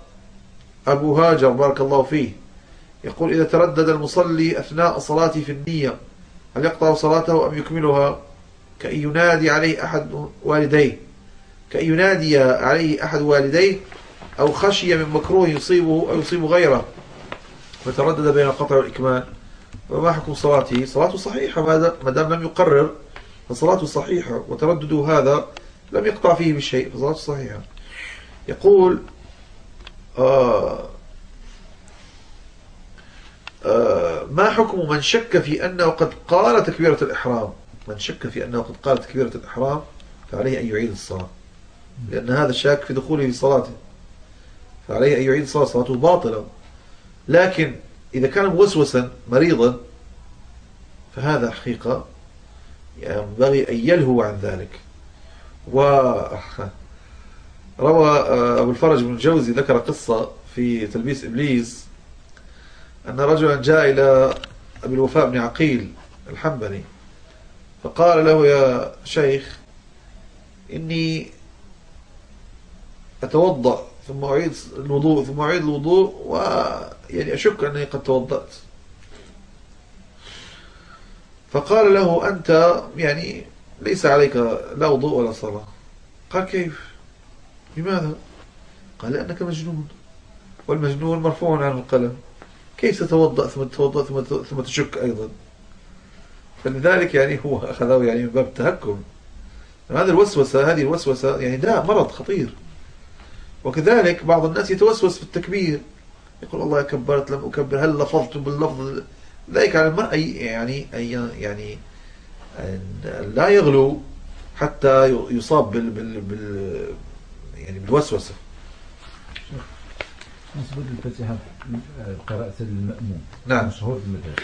أبو هاجر بارك الله فيه يقول إذا تردد المصلي أثناء صلاته في النية هل يقطع صلاته أم يكملها؟ كأن ينادي عليه أحد والديه. كأن ينادي عليه أحد والديه أو خشي من مكروه يصيبه أو يصيب غيره. فتردد بين القطع والإكمال. فما حكم صلاته؟ صلاته صحيحة ما دام لم يقرر فصلاته صحيحة. وتردده هذا لم يقطع فيه بشيء فصلاته صحيحة. يقول آه آه ما حكم من شك في أنه قد قال تكبيرة الإحرام؟ من شك في أنه قد قال تكبيرة الإحرام فعليه أن يعيد الصلاة. لأن هذا الشاك في دخوله في صلاته. فعليه أن يعيد الصلاة صلاته باطلة. لكن إذا كان موسوسا مريضا فهذا حقيقة ينبغي أن يلهو عن ذلك. و روى آه، أبو الفرج بن الجوزي ذكر قصة في تلبيس إبليس أن رجلا جاء إلى أبي الوفاء بن عقيل الحنبلي. فقال له يا شيخ إني أتوضأ ثم أعيد الوضوء ثم أعيد الوضوء ويعني أشك أني قد توضأت. فقال له أنت يعني ليس عليك لا وضوء ولا صلاة. قال كيف؟ لماذا؟ قال لأنك مجنون. والمجنون مرفوع عن القلم. كيف تتوضأ ثم تتوضأ ثم تشك أيضا؟ فلذلك يعني هو أخذه يعني من باب التهكم هذه الوسوسة هذه الوسوسة يعني داء مرض خطير. وكذلك بعض الناس يتوسوس في التكبير. يقول الله كبرت لم أكبر هل لفظت باللفظ؟ ذلك على المرء يعني يعني لا يغلو حتى يصاب بال, بال, بال يعني بالوسوسة. نسبة الفاتحة قراءة المأموم نعم. مشهور في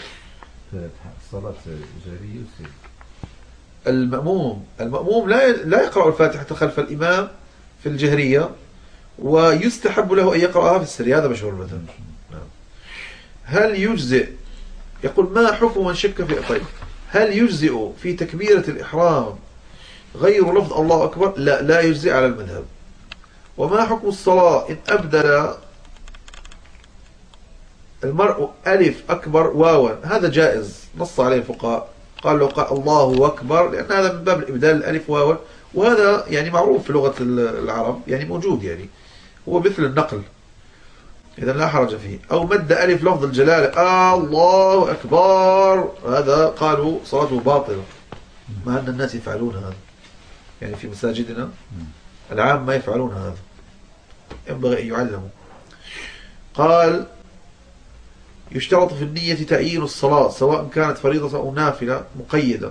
الصلاة والسير المأموم المأموم لا لا يقرأ الفاتحة خلف الإمام في الجهرية ويستحب له أن يقرأها في السر هذا مشهور المذهب نعم. هل يجزئ؟ يقول ما حكم من شك في طيب هل يجزئ في تكبيرة الإحرام غير لفظ الله أكبر؟ لا لا يجزئ على المذهب. وما حكم الصلاة؟ إن أبدل المرء ألف أكبر واوا هذا جائز. نص عليه الفقهاء. قال له قال الله أكبر. لأن هذا من باب الإبدال الألف واوا وهذا يعني معروف في لغة العرب يعني موجود يعني. هو مثل النقل. إذا لا حرج فيه. أو مد ألف لفظ الجلالة. آه الله أكبر. هذا قالوا صلاته باطلة. مع أن الناس يفعلون هذا. يعني في مساجدنا العام ما يفعلون هذا. ينبغي أن يعلموا. قال يشترط في النية تأيين الصلاة سواء كانت فريضة أو نافلة مقيدة.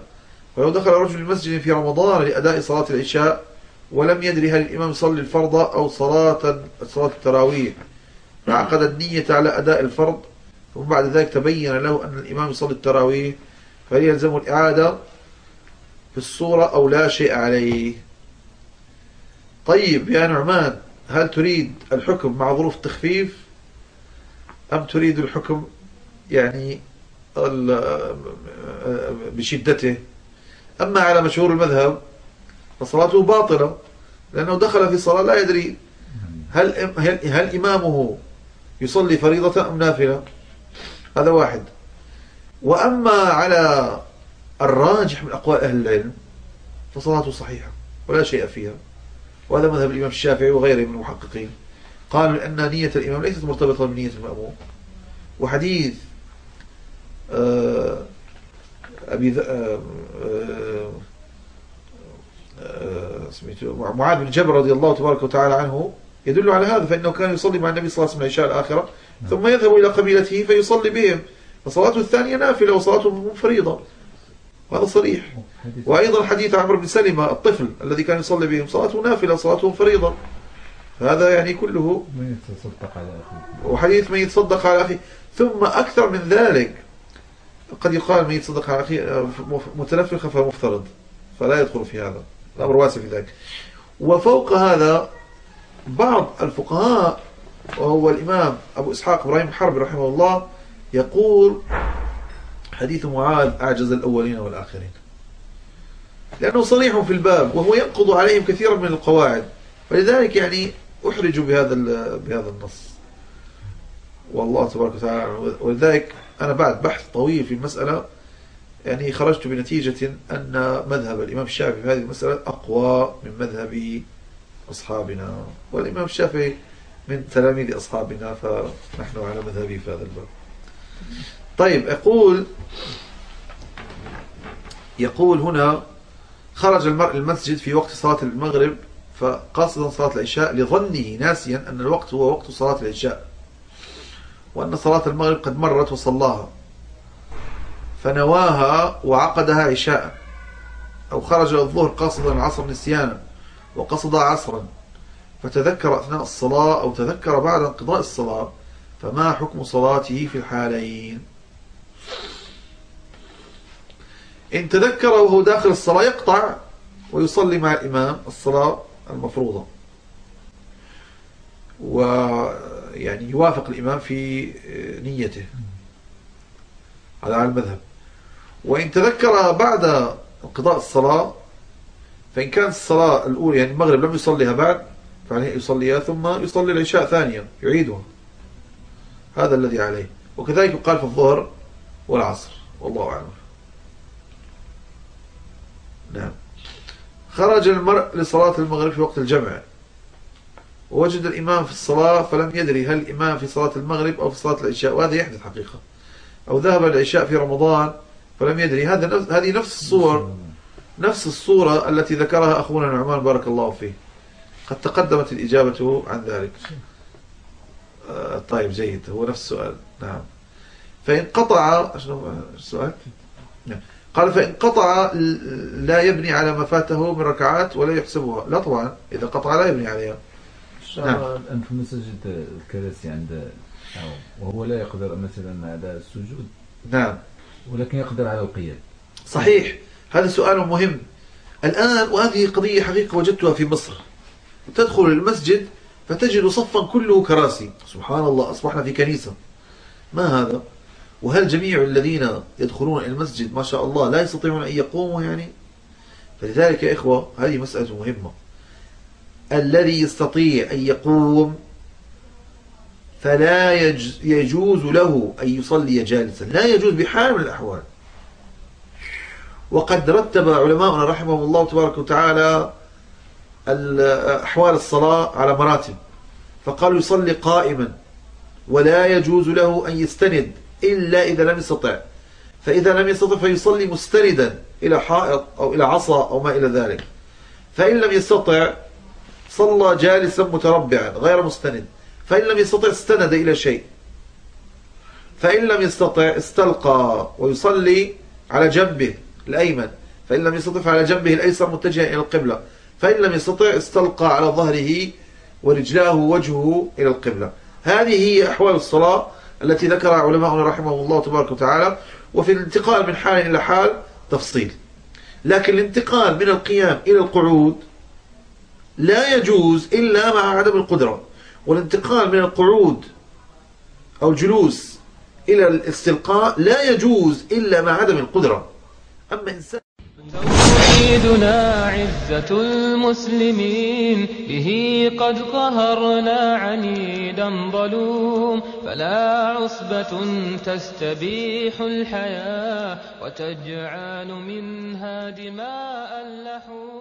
ولو دخل رجل المسجد في رمضان لأداء صلاة العشاء ولم يدري هل الإمام يصلي الفرض أو صلاة صلاة التراويح. فعقد النية على أداء الفرض ثم بعد ذلك تبين له أن الإمام يصلي التراويح فهل يلزم الإعادة في الصورة أو لا شيء عليه. طيب يا نعمان هل تريد الحكم مع ظروف التخفيف؟ أم تريد الحكم؟ يعني بشدته. أما على مشهور المذهب فصلاته باطلة لأنه دخل في صلاة لا يدري هل, هل, إمامه يصلي فريضة أم نافلة. هذا واحد. وأما على الراجح من أقوال أهل العلم فصلاته صحيحة ولا شيء فيها وهذا مذهب الإمام الشافعي وغيره من المحققين. قالوا أن نية الإمام ليست مرتبطة بنية المأموم. وحديث آه، أبي. آه، آه، سميته معاذ بن جبل رضي الله تبارك وتعالى عنه يدل على هذا فإنه كان يصلي مع النبي صلى الله عليه وسلم العشاء الآخرة ثم يذهب إلى قبيلته فيصلي بهم. فصلاته الثانية نافلة وصلاته فريضة وهذا صريح. وأيضا حديث عمرو بن سلمة الطفل الذي كان يصلي بهم صلاته نافلة صلاته فريضة هذا يعني كله من يتصدق على أخيه. وحديث من يتصدق على أخيه. ثم أكثر من ذلك قد يقال من يتصدق على أخيه متنفخ فمفترض فلا يدخل في هذا. الأمر واسع في ذلك. وفوق هذا بعض الفقهاء وهو الإمام أبو إسحاق إبراهيم الحربي رحمه الله يقول حديث معاذ أعجز الأولين والآخرين. لأنه صريح في الباب وهو ينقض عليهم كثيرا من القواعد. فلذلك يعني أحرج بهذا بهذا النص. والله تبارك وتعالى ولذلك أنا بعد بحث طويل في المسألة يعني خرجت بنتيجة أن مذهب الإمام الشافعي في هذه المسألة أقوى من مذهب أصحابنا. والإمام الشافعي من تلاميذ أصحابنا فنحن على مذهبه في هذا الباب. طيب يقول يقول هنا خرج المرء المسجد في وقت صلاة المغرب فقاصدا صلاة العشاء لظنه ناسيا أن الوقت هو وقت صلاة العشاء وأن صلاة المغرب قد مرت وصلاها فنواها وعقدها عشاء أو خرج الظهر قاصدا العصر نسيانا وقصد عصرا فتذكر أثناء الصلاة أو تذكر بعد انقضاء الصلاة فما حكم صلاته في الحالين؟ إن تذكر وهو داخل الصلاة يقطع ويصلي مع الإمام الصلاة المفروضة. ويعني يوافق الإمام في نيته. هذا على المذهب. وإن تذكر بعد انقضاء الصلاة فإن كانت الصلاة الأولى يعني المغرب لم يصليها بعد فعليه يصليها ثم يصلي العشاء ثانيا يعيدها. هذا الذي عليه. وكذلك يقال في الظهر والعصر. والله أعلم. نعم. خرج المرء لصلاة المغرب في وقت الجمع. ووجد الإمام في الصلاة فلم يدري هل الإمام في صلاة المغرب أو في صلاة العشاء وهذا يحدث حقيقة. أو ذهب العشاء في رمضان فلم يدري. هذا نفس هذه نفس الصور نفس الصورة التي ذكرها أخونا نعمان بارك الله فيه. قد تقدمت الإجابة عن ذلك. آه، طيب جيد. هو نفس السؤال. نعم. فإن قطع شنو السؤال. قال فإن قطع لا يبني على ما فاته من ركعات ولا يحسبها. لا طبعا إذا قطع لا يبني عليها. نعم. الآن في مساجد الكراسي عند وهو لا يقدر مثلا على السجود. نعم. ولكن يقدر على القيام. صحيح. هذا سؤال مهم. الآن وهذه قضية حقيقة وجدتها في مصر. تدخل المسجد فتجد صفا كله كراسي. سبحان الله أصبحنا في كنيسة. ما هذا؟ وهل جميع الذين يدخلون المسجد ما شاء الله لا يستطيعون أن يقوموا يعني؟ فلذلك يا إخوة هذه مسألة مهمة. الذي يستطيع أن يقوم فلا يج- يجوز له أن يصلي جالسا. لا يجوز بحال من الأحوال. وقد رتب علماؤنا رحمهم الله تبارك وتعالى ال- أحوال الصلاة على مراتب. فقالوا يصلي قائما ولا يجوز له أن يستند. إلا إذا لم يستطع. فإذا لم يستطع فيصلي مستندا إلى حائط أو إلى عصا أو ما إلى ذلك. فإن لم يستطع صلى جالسا متربعا غير مستند. فإن لم يستطع استند إلى شيء. فإن لم يستطع استلقى ويصلي على جنبه الأيمن. فإن لم يستطع فعلى جنبه الأيسر متجها إلى القبلة. فإن لم يستطع استلقى على ظهره ورجلاه وجهه إلى القبلة. هذه هي أحوال الصلاة التي ذكرها علماؤنا رحمه الله تبارك وتعالى وفي الانتقال من حال إلى حال تفصيل. لكن الانتقال من القيام إلى القعود لا يجوز إلا مع عدم القدرة. والانتقال من القعود أو الجلوس إلى الاستلقاء لا يجوز إلا مع عدم القدرة. أما إنسان توحيدنا عزة المسلمين به قد قهرنا عنيدا ظلوم. فلا عصبة تستبيح الحياة وتجعل منها دماء اللحوم.